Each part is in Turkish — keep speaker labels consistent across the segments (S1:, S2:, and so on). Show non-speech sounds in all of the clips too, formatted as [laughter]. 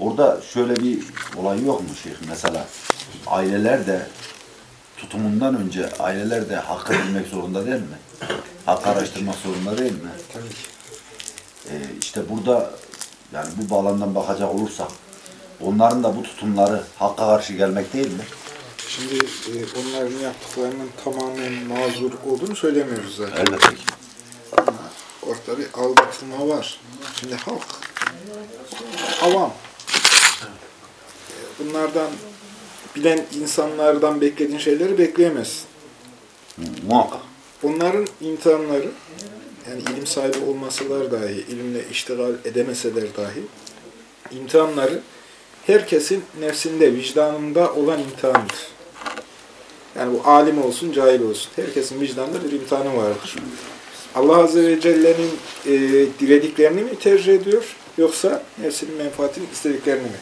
S1: Orada şöyle bir olay yok mu şeyh? Mesela aileler de tutumundan önce aileler de hakkı bilmek zorunda değil mi? Hakkı araştırmak zorunda değil mi?
S2: Tabii ki.
S1: Ee, işte burada yani bu bağlamdan bakacak olursak onların da bu tutumları hakka karşı gelmek değil mi?
S2: Şimdi e, onların yaptıklarının tamamen mazur olduğunu söylemiyoruz zaten.
S1: Elbette ki.
S2: Ama ortada bir aldatılma var. Şimdi halk avam. E, Bunlardan bilen insanlardan beklediğin şeyleri bekleyemezsin.
S1: Muhakkak.
S2: Onların imtihanları, yani ilim sahibi olmasalar dahi, ilimle iştigal edemeseler dahi, imtihanları herkesin nefsinde, vicdanında olan imtihandır. Yani bu alim olsun, cahil olsun. Herkesin vicdanında bir imtihanı vardır. Allah Azze ve Celle'nin e, dilediklerini mi tercih ediyor, yoksa nefsinin menfaatini istediklerini mi?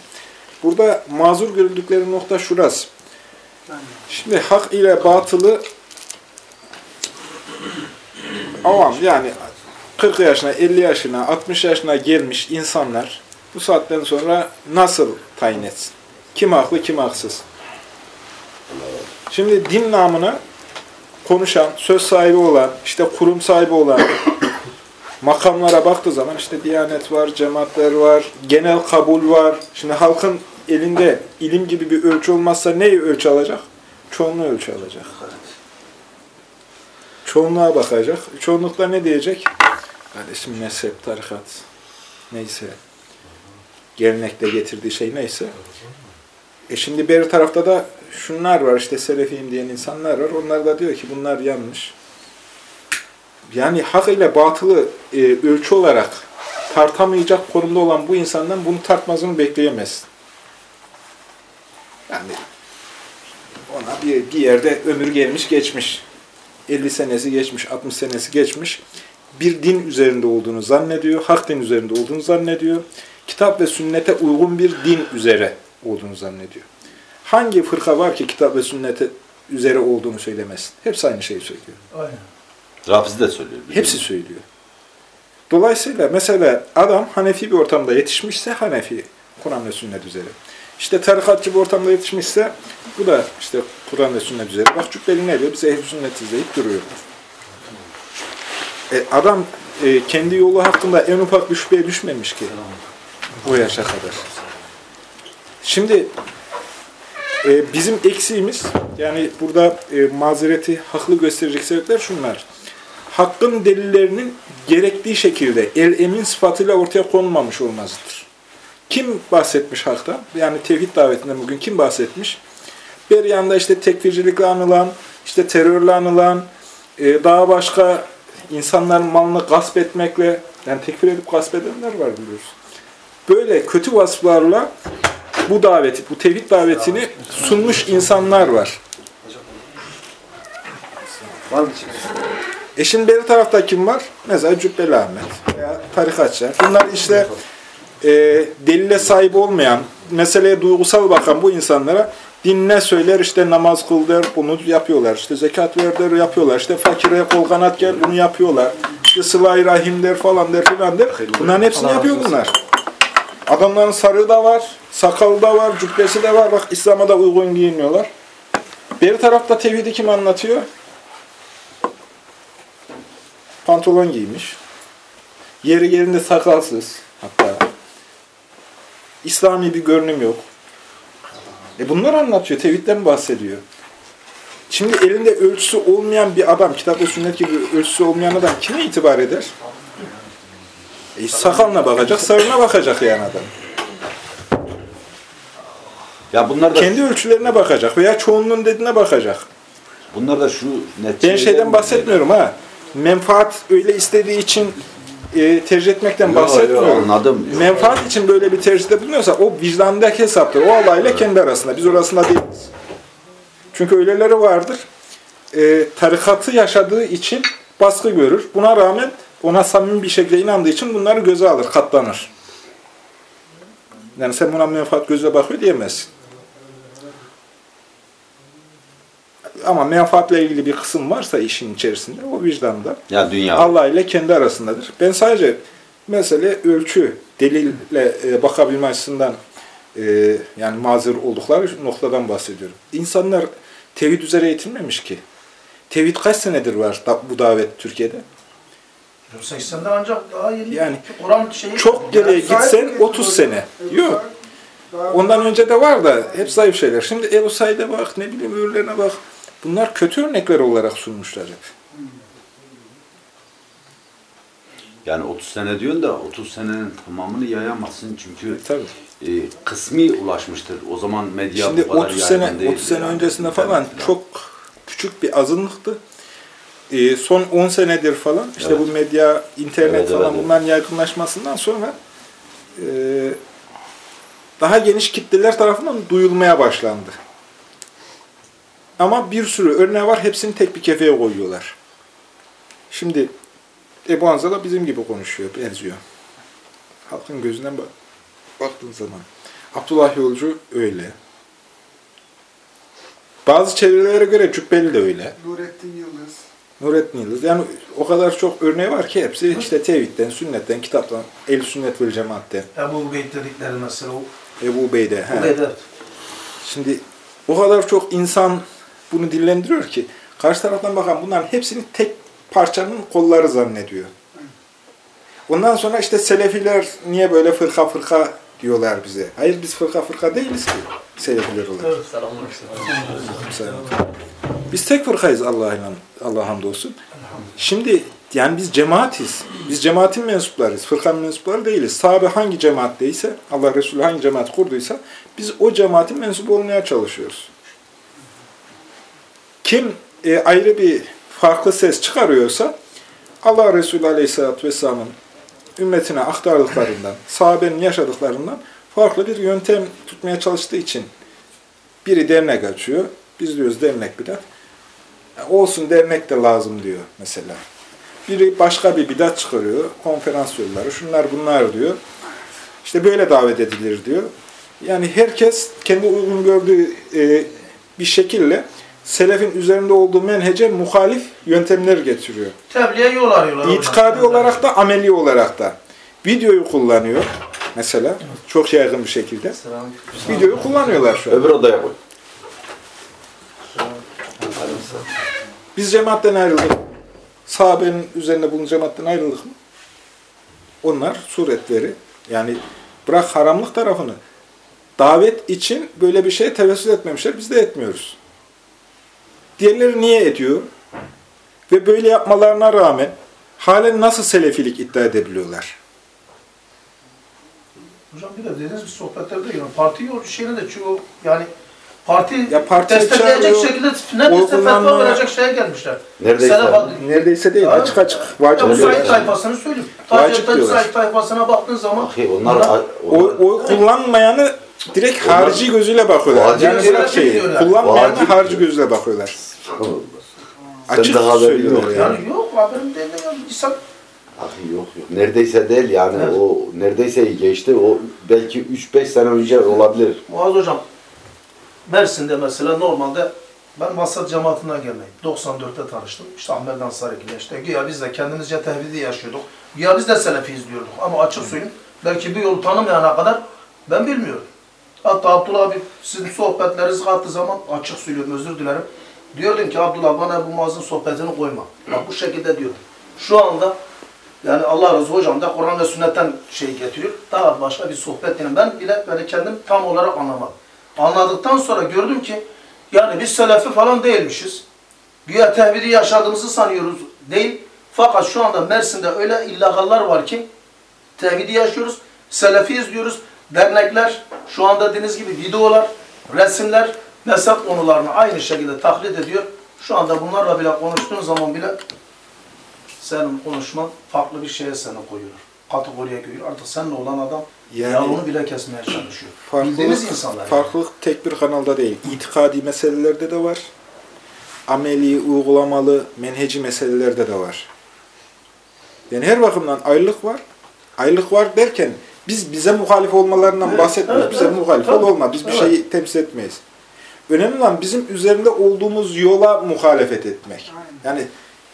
S2: Burada mazur görüldükleri nokta şurası. Şimdi hak ile batılı avam yani 40 yaşına, 50 yaşına, 60 yaşına gelmiş insanlar bu saatten sonra nasıl tayin etsin? Kim haklı, kim haksız? Şimdi din namına konuşan, söz sahibi olan, işte kurum sahibi olan makamlara baktığı zaman işte diyanet var, cemaatler var, genel kabul var. Şimdi halkın elinde ilim gibi bir ölçü olmazsa neyi ölçü alacak? Çoğunluğu ölçü alacak. Çoğunluğa bakacak. Çoğunlukla ne diyecek? Kardeşim mezhep, tarikat, neyse, gelenekle getirdiği şey neyse. E şimdi bir tarafta da şunlar var işte selefiyim diyen insanlar var. Onlar da diyor ki bunlar yanlış. Yani hak ile batılı e, ölçü olarak tartamayacak konumda olan bu insandan bunu tartmasını bekleyemezsin. Yani ona bir, bir yerde ömür gelmiş geçmiş. 50 senesi geçmiş, 60 senesi geçmiş. Bir din üzerinde olduğunu zannediyor, hak din üzerinde olduğunu zannediyor. Kitap ve sünnete uygun bir din üzere olduğunu zannediyor. Hangi fırka var ki kitap ve sünnete üzere olduğunu söylemesin? Hepsi aynı şeyi söylüyor.
S3: Aynen.
S1: Rafizi de söylüyor.
S2: Hepsi söylüyor. Dolayısıyla mesela adam Hanefi bir ortamda yetişmişse Hanefi, Kur'an ve sünnet üzere. İşte tarikatçı bir ortamda yetişmişse bu da işte Kur'an ve sünnet üzere. Bak Cübbeli ne diyor? Biz ehl sünnet izleyip duruyor. E, adam e, kendi yolu hakkında en ufak bir şüpheye düşmemiş ki o yaşa kadar. Şimdi e, bizim eksiğimiz yani burada e, mazereti haklı gösterecek sebepler şunlar. Hakkın delillerinin gerektiği şekilde el emin sıfatıyla ortaya konulmamış olmasıdır. Kim bahsetmiş haktan? Yani tevhid davetinden bugün kim bahsetmiş? Bir yanda işte tekfircilikle anılan, işte terörle anılan, e, daha başka insanların malını gasp etmekle, yani tekfir edip gasp edenler var biliyorsun. Böyle kötü vasıflarla bu daveti, bu tevhid davetini sunmuş insanlar var.
S3: Var mı?
S2: E şimdi beri tarafta kim var? Mesela Cübbeli Ahmet veya tarikatçılar. Bunlar işte e, delile sahip olmayan, meseleye duygusal bakan bu insanlara din ne söyler işte namaz kıl der bunu yapıyorlar. İşte zekat ver der yapıyorlar. İşte fakire kol kanat gel bunu yapıyorlar. İşte sıla-i rahim der falan der filan der. Bunların hepsini yapıyor bunlar. Adamların sarığı da var, sakalı da var, cübbesi de var. Bak İslam'a da uygun giyiniyorlar. Bir tarafta tevhidi kim anlatıyor? Pantolon giymiş. Yeri yerinde sakalsız hatta. İslami bir görünüm yok. E bunlar anlatıyor, tevhidden bahsediyor. Şimdi elinde ölçüsü olmayan bir adam, kitap ve sünnet gibi ölçüsü olmayan adam kime itibar eder? E, sakalına bakacak, sarına bakacak yani adam.
S1: Ya bunlar da
S2: Kendi ölçülerine bakacak veya çoğunluğun dediğine bakacak.
S1: bunlar da şu
S2: Ben
S1: neticeyi
S2: şeyden bahsetmiyorum ha. Menfaat öyle istediği için e, tercih etmekten
S1: Yo,
S2: bahsetmiyorum.
S1: yo, anladım. Yo.
S2: Menfaat için böyle bir tercihte bulunuyorsa o vicdandaki hesaptır. O Allah ile kendi arasında. Biz orasında değiliz. Çünkü öyleleri vardır. E, tarikatı yaşadığı için baskı görür. Buna rağmen ona samimi bir şekilde inandığı için bunları göze alır, katlanır. Yani sen buna menfaat gözle bakıyor diyemezsin. Ama menfaatle ilgili bir kısım varsa işin içerisinde o vicdanda
S1: Ya dünya.
S2: Allah ile kendi arasındadır. Ben sadece mesele ölçü, delille e, bakabilme açısından e, yani mazur oldukları noktadan bahsediyorum. İnsanlar tevhid üzere eğitilmemiş ki. Tevhid kaç senedir var da, bu davet Türkiye'de?
S3: 80'den ancak daha yeni.
S2: Yani
S3: Kur'an şeyi
S2: Çok geriye gitsen 30 sene. Yok. Ondan önce de var da hep zayıf şeyler. Şimdi Ebu Said'e bak, ne bileyim öbürlerine bak. Bunlar kötü örnekler olarak sunmuşlar hep.
S1: Yani 30 sene diyorsun da 30 senenin tamamını yayamazsın çünkü
S2: Tabii.
S1: e, kısmi ulaşmıştır. O zaman medya
S2: Şimdi
S1: bu kadar
S2: 30
S1: yaygın
S2: sene
S1: değildi
S2: 30 sene
S1: yani.
S2: öncesinde falan
S1: falan.
S2: çok küçük bir azınlıktı. Ee, son 10 senedir falan işte
S1: Evet.
S2: bu medya, internet
S1: Evet,
S2: falan
S1: evet, evet.
S2: bunların yaygınlaşmasından sonra e, daha geniş kitleler tarafından duyulmaya başlandı. Ama bir sürü örneği var. Hepsini tek bir kefeye koyuyorlar. Şimdi Ebu Hanza da bizim gibi konuşuyor, benziyor. Halkın gözünden bak, baktığın zaman. Abdullah Yolcu öyle. Bazı çevrelere göre Cübbeli de öyle.
S4: Nurettin Yıldız.
S2: Nurettin Yıldız. Yani o kadar çok örneği var ki hepsi işte tevhidden, sünnetten, kitaptan, el sünnet vel cemaatten,
S3: Ebu Beyt dedikleri mesela o.
S2: Ebu Bey'de. he.
S3: Bu evet.
S2: Şimdi o kadar çok insan bunu dillendiriyor ki karşı taraftan bakan bunların hepsini tek parçanın kolları zannediyor. Ondan sonra işte Selefiler niye böyle fırka fırka diyorlar bize. Hayır biz fırka fırka değiliz ki Selefiler olarak. Biz tek fırkayız Allah'ın Allah hamdolsun. Şimdi yani biz cemaatiz. Biz cemaatin mensuplarıyız. Fırkanın mensupları değiliz. Sahabe hangi cemaatteyse, Allah Resulü hangi cemaat kurduysa biz o cemaatin mensubu olmaya çalışıyoruz. Kim e, ayrı bir farklı ses çıkarıyorsa Allah Resulü Aleyhisselatü Vesselam'ın ümmetine aktardıklarından, [laughs] sahabenin yaşadıklarından farklı bir yöntem tutmaya çalıştığı için biri dernek açıyor. Biz diyoruz dernek bidat. Ya olsun dernek de lazım diyor mesela. Biri başka bir bidat çıkarıyor. Konferans yolları, şunlar bunlar diyor. İşte böyle davet edilir diyor. Yani herkes kendi uygun gördüğü e, bir şekilde selefin üzerinde olduğu menhece muhalif yöntemler getiriyor.
S3: Tebliğe yol arıyorlar.
S2: İtikadi olarak da, ameli olarak da. Videoyu kullanıyor mesela. Çok yaygın bir şekilde. Videoyu kullanıyorlar şu an.
S1: Öbür odaya koy.
S2: Biz cemaatten ayrıldık. Sahabenin üzerinde bulunan cemaatten ayrıldık mı? Onlar suretleri, yani bırak haramlık tarafını, davet için böyle bir şeye tevessül etmemişler, biz de etmiyoruz. Diğerleri niye ediyor? Ve böyle yapmalarına rağmen halen nasıl selefilik iddia edebiliyorlar?
S3: Hocam bir de dediğiniz bir sohbetlerde yani parti şeyine de çoğu yani parti
S2: Ya parti
S3: destekleyecek şekilde neredeyse fetva verecek şeye gelmişler.
S1: Neredeyse.
S3: Selef adı-
S2: Neredeyse değil, açık açık. Vacip
S3: Ya bu. Said tayfasını söyleyeyim.
S2: Vacip.
S3: Said tayfasına baktığın zaman
S1: Ahi onlar,
S3: bunlar-
S2: O, o kullanmayanı direkt
S1: Onlar-
S2: harici gözüyle bakıyorlar.
S1: Vacip
S2: yani bırak şeyi,
S1: Vacip
S2: harici gözüyle bakıyorlar. Açık
S1: de haberin
S2: söylüyorlar
S1: yok
S2: yani.
S3: yani yok haberim değil ya insan
S1: Ahi yok yok. Neredeyse değil yani
S3: Evet.
S1: o neredeyse geçti. O belki 3-5 sene önce olabilir.
S3: Muaz hocam Mersin'de mesela normalde ben Vasat cemaatinden gelmeyim. 94'te tanıştım. İşte Ahmet Ansari ile işte güya biz de kendimizce tevhidi yaşıyorduk. Güya biz de Selefiyiz diyorduk. Ama açık söyleyeyim belki bu yolu tanımayana kadar ben bilmiyorum. Hatta Abdullah abi sizin sohbetlerinizi kattığı zaman açık söylüyorum özür dilerim. Diyordum ki Abdullah bana bu Muaz'ın sohbetini koyma. Bak bu şekilde diyordum. Şu anda yani Allah razı hocam da Kur'an ve sünnetten şey getiriyor. Daha başka bir sohbet yani ben bile böyle kendim tam olarak anlamadım. Anladıktan sonra gördüm ki yani biz selefi falan değilmişiz. Güya tevhidi yaşadığımızı sanıyoruz. Değil. Fakat şu anda Mersin'de öyle illegallar var ki tevhidi yaşıyoruz. Selefiyiz diyoruz. Dernekler şu anda dediğiniz gibi videolar, resimler, mezhep konularını aynı şekilde taklit ediyor. Şu anda bunlarla bile konuştuğun zaman bile senin konuşman farklı bir şeye seni koyuyor. Kategoriye koyuyor. Artık seninle olan adam
S2: Yani-
S3: yalını bile kesmeye çalışıyor.
S2: Farklılık,
S3: Bildiğimiz insanlar. yani.
S2: farklılık tek bir kanalda değil. İtikadi meselelerde de var. Ameli, uygulamalı, menheci meselelerde de var. Yani her bakımdan ayrılık var. Ayrılık var derken biz bize muhalif olmalarından
S3: Evet,
S2: bahsetmiyoruz.
S3: evet,
S2: bize
S3: evet.
S2: muhalif ol
S3: Tabii.
S2: olma. Biz bir
S3: Evet.
S2: şeyi temsil etmeyiz. Önemli olan bizim üzerinde olduğumuz yola muhalefet etmek. Yani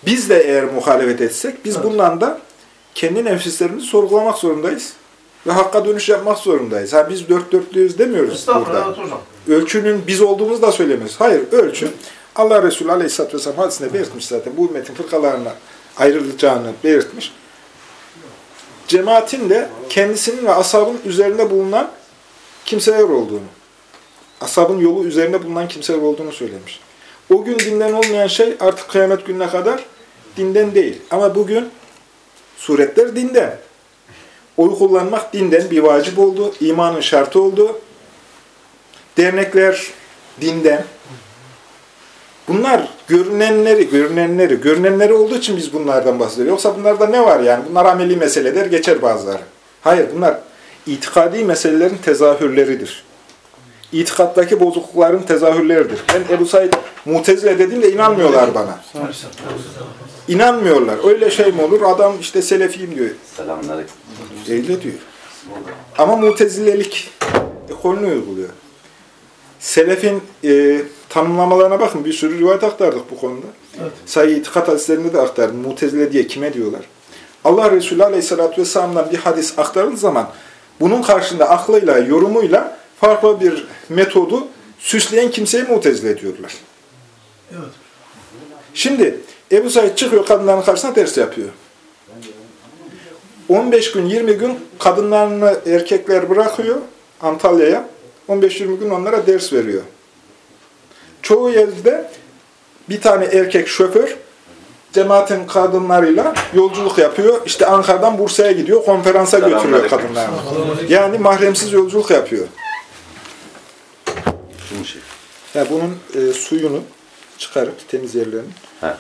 S2: biz de eğer muhalefet etsek biz
S3: Evet.
S2: bundan da kendi nefislerimizi sorgulamak zorundayız. ve hakka dönüş yapmak zorundayız. Ha biz dört dörtlüyüz demiyoruz burada.
S3: evet hocam.
S2: Ölçünün biz olduğumuzu da söylemiyoruz. Hayır, ölçü Allah Resulü Aleyhisselatü Vesselam hadisinde belirtmiş zaten. Bu ümmetin fırkalarına ayrılacağını belirtmiş. Cemaatin de kendisinin ve ashabın üzerinde bulunan kimseler olduğunu, ashabın yolu üzerinde bulunan kimseler olduğunu söylemiş. O gün dinden olmayan şey artık kıyamet gününe kadar dinden değil. Ama bugün suretler dinden. Oy kullanmak dinden bir vacip oldu, imanın şartı oldu. Dernekler dinden. Bunlar görünenleri, görünenleri, görünenleri olduğu için biz bunlardan bahsediyoruz. Yoksa bunlarda ne var yani? Bunlar ameli meseleler, geçer bazıları. Hayır, bunlar itikadi meselelerin tezahürleridir. İtikattaki bozuklukların tezahürleridir. Ben Ebu Said Mutezile dediğimde inanmıyorlar bana. İnanmıyorlar. Öyle şey mi olur? Adam işte selefiyim diyor.
S1: Selamünaleyküm.
S2: Öyle diyor. Ama mutezilelik ekolünü uyguluyor. Selefin e, tanımlamalarına bakın. Bir sürü rivayet aktardık bu konuda.
S3: Evet.
S2: Sayı itikat hadislerinde de aktardım. Mutezile diye kime diyorlar? Allah Resulü Aleyhisselatü Vesselam'dan bir hadis aktarıldığı zaman bunun karşında aklıyla, yorumuyla farklı bir metodu süsleyen kimseyi mutezile diyorlar.
S3: Evet.
S2: Şimdi Ebu Said çıkıyor kadınların karşısına ders yapıyor. 15 gün, 20 gün kadınlarını erkekler bırakıyor Antalya'ya. 15-20 gün onlara ders veriyor. Çoğu yerde bir tane erkek şoför cemaatin kadınlarıyla yolculuk yapıyor. İşte Ankara'dan Bursa'ya gidiyor, konferansa götürüyor kadınlarını. Yani mahremsiz yolculuk yapıyor.
S1: Şunu şey.
S2: Yani bunun e, suyunu çıkarıp temiz yerlerini,
S1: He.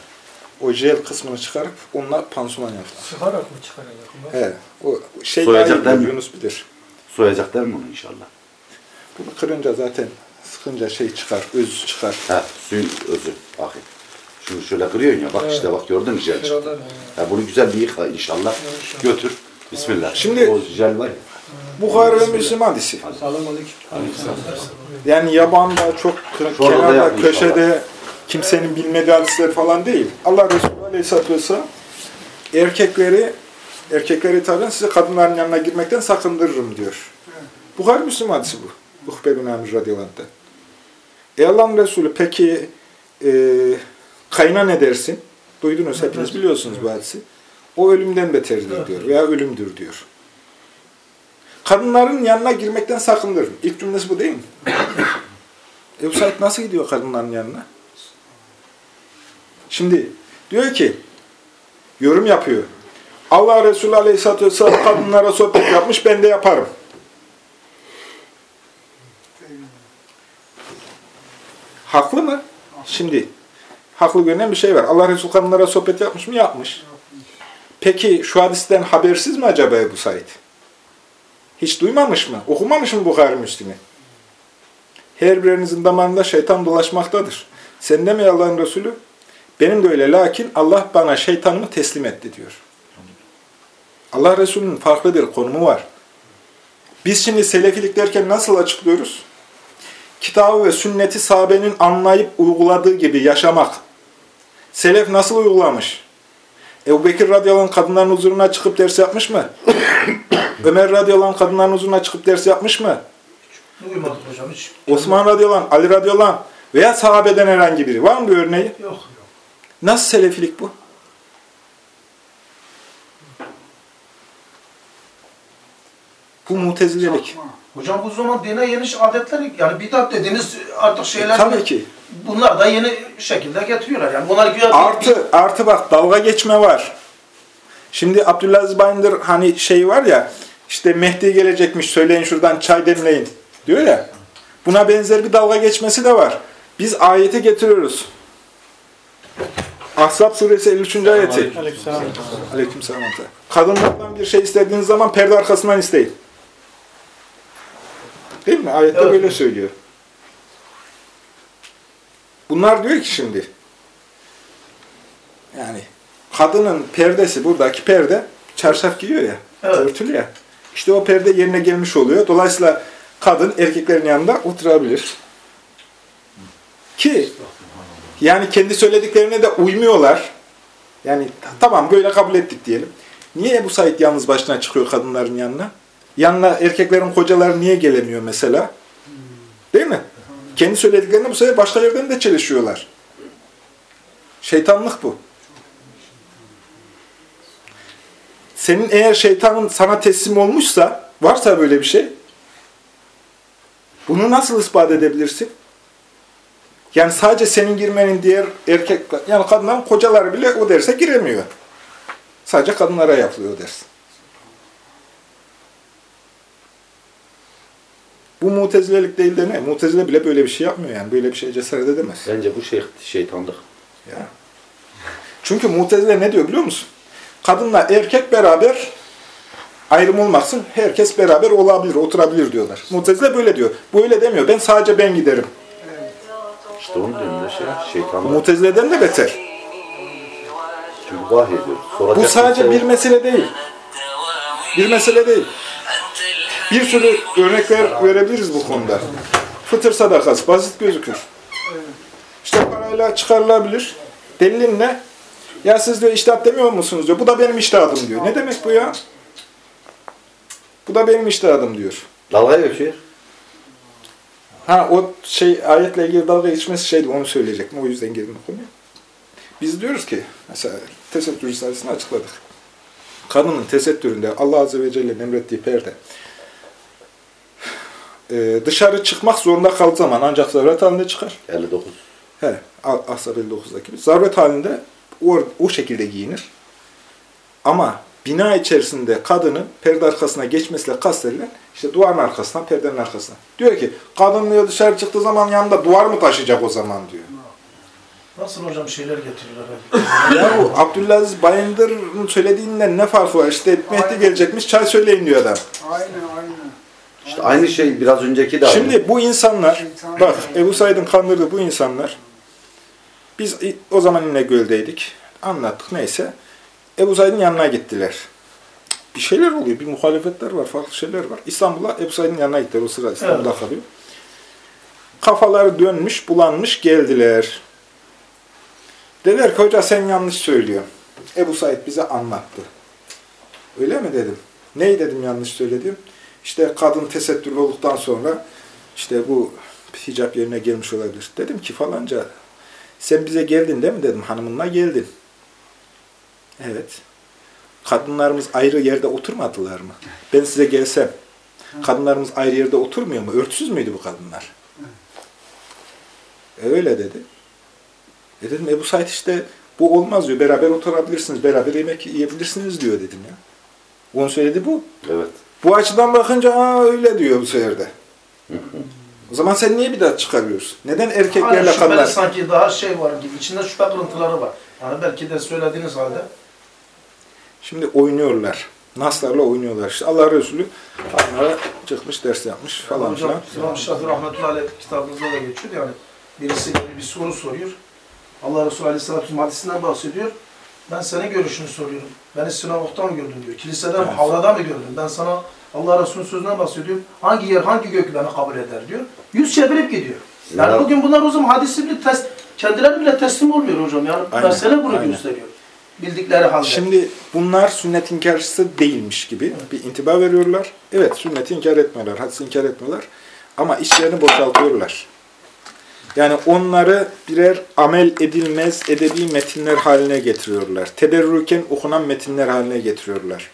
S2: o jel kısmını çıkarıp onunla pansuman yaptılar.
S4: Sıkarak mı çıkaracak?
S2: He, o şey
S1: Soyacak
S2: daha iyi
S1: değil mi?
S2: Yunus bilir.
S1: Soyacaklar mı onu inşallah?
S2: Bunu kırınca zaten sıkınca şey çıkar, öz çıkar.
S1: He, suyun özü. Bakın. Şunu şöyle kırıyorsun ya. Bak işte bak gördün mü jel çıktı. Ha, bunu güzel bir yıka inşallah. Götür. Bismillah.
S2: Şimdi-
S1: o jel var ya.
S2: Bukhara ve Müslim hadisi. Yani yabanda çok kenarda, köşede kimsenin bilmediği hadisler falan değil. Allah Resulü Aleyhisselatü Vesselam erkekleri, erkekleri tabi size kadınların yanına girmekten sakındırırım diyor. Bukhari Müslim hadisi bu. Uhbe bin Amir radıyallahu anh'ta. Ey Allah'ın Resulü peki e, kayna ne dersin? Duydunuz hepiniz biliyorsunuz bu hadisi. O ölümden beterdir diyor veya ölümdür diyor. Kadınların yanına girmekten sakındırın. İlk cümlesi bu değil mi? [coughs] Ebu Said nasıl gidiyor kadınların yanına? Şimdi diyor ki, yorum yapıyor. Allah Resulü Aleyhisselatü Vesselam kadınlara sohbet yapmış, ben de yaparım. Haklı mı? Şimdi, haklı görünen bir şey var. Allah Resulü kadınlara sohbet yapmış mı? Yapmış. Peki şu hadisten habersiz mi acaba Ebu Said? Hiç duymamış mı? Okumamış mı Bukhari Müslim'i? Her birinizin damarında şeytan dolaşmaktadır. Sen de mi Allah'ın Resulü? Benim de öyle. Lakin Allah bana şeytanımı teslim etti diyor. Allah Resulü'nün farklı bir konumu var. Biz şimdi selefilik derken nasıl açıklıyoruz? Kitabı ve sünneti sahabenin anlayıp uyguladığı gibi yaşamak. Selef nasıl uygulamış? Ebu Bekir radıyallahu anh kadınların huzuruna çıkıp ders yapmış mı? [coughs] Ömer radıyallahu anh kadınların huzuruna çıkıp ders yapmış mı?
S3: Duymadık hocam hiç.
S2: Osman radıyallahu anh, Ali radıyallahu anh veya sahabeden herhangi biri. Var mı bir örneği?
S3: Yok.
S2: Nasıl selefilik bu? Bu mutezilelik.
S3: Hocam bu zaman dine yeni adetler yani bidat dediğimiz artık şeyler
S2: Tabii ki.
S3: bunlar da yeni şekilde getiriyorlar. Yani bunlar güya bir-
S2: Artı, artı bak dalga geçme var. Şimdi Abdülaziz Bayındır hani şey var ya işte Mehdi gelecekmiş söyleyin şuradan çay demleyin diyor ya. Buna benzer bir dalga geçmesi de var. Biz ayeti getiriyoruz. Ahzab suresi 53. ayeti.
S4: Aleykümselam.
S2: Aleykümselam. Kadınlardan bir şey istediğiniz zaman perde arkasından isteyin. Değil mi? Ayette
S3: Evet.
S2: böyle söylüyor. Bunlar diyor ki şimdi yani kadının perdesi buradaki perde çarşaf giyiyor ya,
S3: Evet.
S2: örtülü ya. İşte o perde yerine gelmiş oluyor. Dolayısıyla kadın erkeklerin yanında oturabilir. Ki yani kendi söylediklerine de uymuyorlar. Yani tamam böyle kabul ettik diyelim. Niye Ebu Said yalnız başına çıkıyor kadınların yanına? Yanına erkeklerin kocaları niye gelemiyor mesela? Değil mi? Kendi söylediklerini bu sefer başka yerden de çelişiyorlar. Şeytanlık bu. Senin eğer şeytanın sana teslim olmuşsa, varsa böyle bir şey, bunu nasıl ispat edebilirsin? Yani sadece senin girmenin diğer erkek, yani kadınların kocaları bile o derse giremiyor. Sadece kadınlara yapılıyor o ders. Bu mutezilelik değil de ne? Mutezile bile böyle bir şey yapmıyor yani. Böyle bir şeye cesaret edemez.
S4: Bence bu şey şeytanlık.
S2: Ya. Çünkü mutezile ne diyor biliyor musun? Kadınla erkek beraber ayrım olmaksın herkes beraber olabilir, oturabilir diyorlar. Mutezile böyle diyor. Bu öyle demiyor. Ben sadece ben giderim.
S4: İşte onu diyorum ya şey, şeytanlık.
S2: Mutezileden de beter.
S4: Çünkü vahiy ediyor.
S2: Bu sadece bir mesele değil. Bir mesele değil. Bir sürü örnekler verebiliriz bu konuda. Fıtır sadakası basit gözükür. İşte parayla çıkarılabilir. Delilin ne? Ya siz diyor iştahat demiyor musunuz diyor. Bu da benim iştahadım diyor. Ne demek bu ya? Bu da benim iştahadım diyor.
S4: Dalga geçiyor.
S2: Ha o şey ayetle ilgili dalga geçmesi şeydi onu söyleyecektim. O yüzden girdim konuya. Biz diyoruz ki mesela tesettür risalesini açıkladık. Kadının tesettüründe Allah Azze ve Celle'nin emrettiği perde e, dışarı çıkmak zorunda kaldığı zaman ancak zaruret halinde çıkar.
S4: 59.
S2: He, Ahzab 59'daki gibi. Zaruret halinde o, o şekilde giyinir. Ama bina içerisinde kadının perde arkasına geçmesiyle kastedilen işte duvarın arkasından, perdenin arkasına. Diyor ki kadın diyor dışarı çıktığı zaman yanında duvar mı taşıyacak o zaman diyor.
S3: Nasıl hocam şeyler getiriyorlar? [laughs]
S2: Ya bu Abdülaziz Bayındır'ın söylediğinden ne farkı var? İşte Mehdi gelecekmiş çay söyleyin diyor adam.
S5: Aynen aynen.
S4: İşte aynı şey biraz önceki de aynı.
S2: Şimdi bu insanlar, bak Ebu Said'in kandırdığı bu insanlar, biz o zaman yine göldeydik, anlattık neyse. Ebu Said'in yanına gittiler. Bir şeyler oluyor, bir muhalefetler var, farklı şeyler var. İstanbul'a Ebu Said'in yanına gittiler, o sıra İstanbul'da
S3: Evet.
S2: kalıyor. Kafaları dönmüş, bulanmış, geldiler. Dediler ki hoca sen yanlış söylüyorsun. Ebu Said bize anlattı. Öyle mi dedim. Neyi dedim yanlış söylediğim? İşte kadın tesettürlü olduktan sonra işte bu hicap yerine gelmiş olabilir. Dedim ki falanca sen bize geldin değil mi dedim hanımınla geldin. Evet. Kadınlarımız ayrı yerde oturmadılar mı? Ben size gelsem kadınlarımız ayrı yerde oturmuyor mu? Örtüsüz müydü bu kadınlar? E öyle dedi. E dedim Ebu Said işte bu olmaz diyor. Beraber oturabilirsiniz, beraber yemek yiyebilirsiniz diyor dedim ya. Onun söyledi bu.
S4: Evet.
S2: Bu açıdan bakınca aa öyle diyor bu sefer de. O zaman sen niye bir daha çıkarıyorsun? Neden
S3: Hani
S2: erkeklerle
S3: şüpheli
S2: kadınlar?
S3: sanki daha şey var gibi. içinde şüphe kırıntıları var. Yani belki de söylediğiniz halde
S2: Şimdi oynuyorlar. Naslarla oynuyorlar. İşte Allah Resulü kadınlara çıkmış ders yapmış falan
S3: Hocam
S2: filan.
S3: İmam Şafii Rahmetullahi Aleyh kitabımızda da geçiyor yani birisi bir soru soruyor. Allah Resulü Aleyhisselatü Vesselam hadisinden bahsediyor. Ben senin görüşünü soruyorum. Beni sinagogda mı gördün diyor. Kilisede mi,
S2: Evet.
S3: havrada mı gördün? Ben sana Allah Resulü'nün sözünden bahsediyorum. Hangi yer, hangi gök beni kabul eder diyor. Yüz çevirip gidiyor. Yani
S4: Ya.
S3: bugün bunlar o zaman hadisi bile tes, kendileri bile teslim olmuyor hocam. Yani
S2: Aynen,
S3: mesele bunu
S2: aynen.
S3: gösteriyor. Bildikleri halde.
S2: Şimdi bunlar sünnet inkarcısı değilmiş gibi bir intiba veriyorlar. Evet sünneti inkar etmiyorlar, hadisi inkar etmiyorlar. Ama işlerini boşaltıyorlar. Yani onları birer amel edilmez edebi metinler haline getiriyorlar. Tederrüken okunan metinler haline getiriyorlar.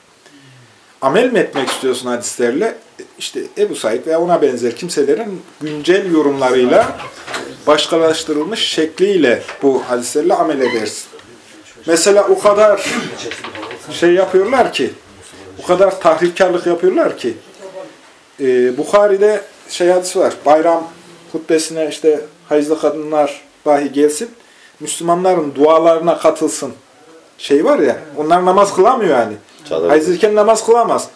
S2: Amel mi etmek istiyorsun hadislerle? İşte Ebu Said veya ona benzer kimselerin güncel yorumlarıyla başkalaştırılmış şekliyle bu hadislerle amel edersin. Mesela o kadar şey yapıyorlar ki, o kadar tahrikarlık yapıyorlar ki, e, Bukhari'de şey hadisi var, bayram hutbesine işte hayızlı kadınlar dahi gelsin, Müslümanların dualarına katılsın. Şey var ya, onlar namaz kılamıyor yani.
S4: Çalar.
S2: Hayızlıyken namaz kılamaz.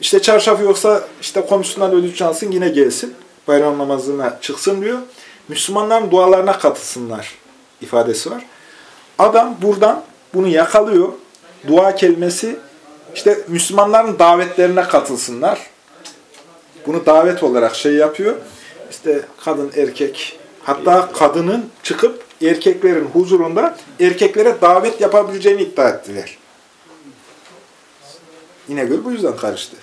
S2: İşte çarşaf yoksa işte komşusundan ödül çalsın yine gelsin. Bayram namazına çıksın diyor. Müslümanların dualarına katılsınlar ifadesi var. Adam buradan bunu yakalıyor. Dua kelimesi işte Müslümanların davetlerine katılsınlar. Bunu davet olarak şey yapıyor. İşte kadın erkek hatta kadının çıkıp erkeklerin huzurunda erkeklere davet yapabileceğini iddia ettiler. İnegöl bu yüzden karıştı.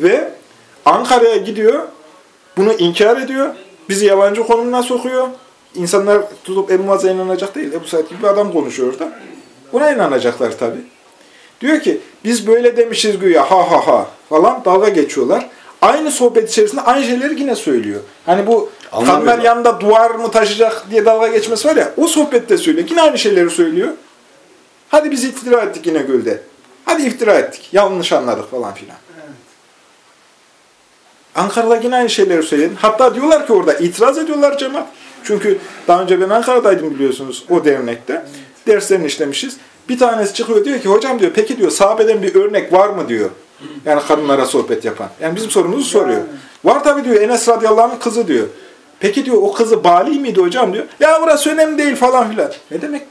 S2: Ve Ankara'ya gidiyor, bunu inkar ediyor, bizi yabancı konumuna sokuyor. İnsanlar tutup Ebu Muaz'a inanacak değil, Ebu Said gibi bir adam konuşuyor orada. Buna inanacaklar tabii. Diyor ki biz böyle demişiz güya ha ha ha falan dalga geçiyorlar. Aynı sohbet içerisinde aynı şeyleri yine söylüyor. Hani bu Kamber yanında duvar mı taşıyacak diye dalga geçmesi var ya o sohbette söylüyor. Yine aynı şeyleri söylüyor. Hadi biz iftira ettik yine gölde. Hadi iftira ettik. Yanlış anladık falan filan. Ankara'da yine aynı şeyleri söyledin. Hatta diyorlar ki orada itiraz ediyorlar cemaat. Çünkü daha önce ben Ankara'daydım biliyorsunuz o dernekte. Derslerini işlemişiz. Bir tanesi çıkıyor diyor ki hocam diyor peki diyor sahabeden bir örnek var mı diyor. Yani kadınlara sohbet yapan. Yani bizim sorumuzu soruyor. Var tabii diyor Enes radıyallahu anh'ın kızı diyor. Peki diyor o kızı bali miydi hocam diyor. Ya burası önemli değil falan filan. Ne demek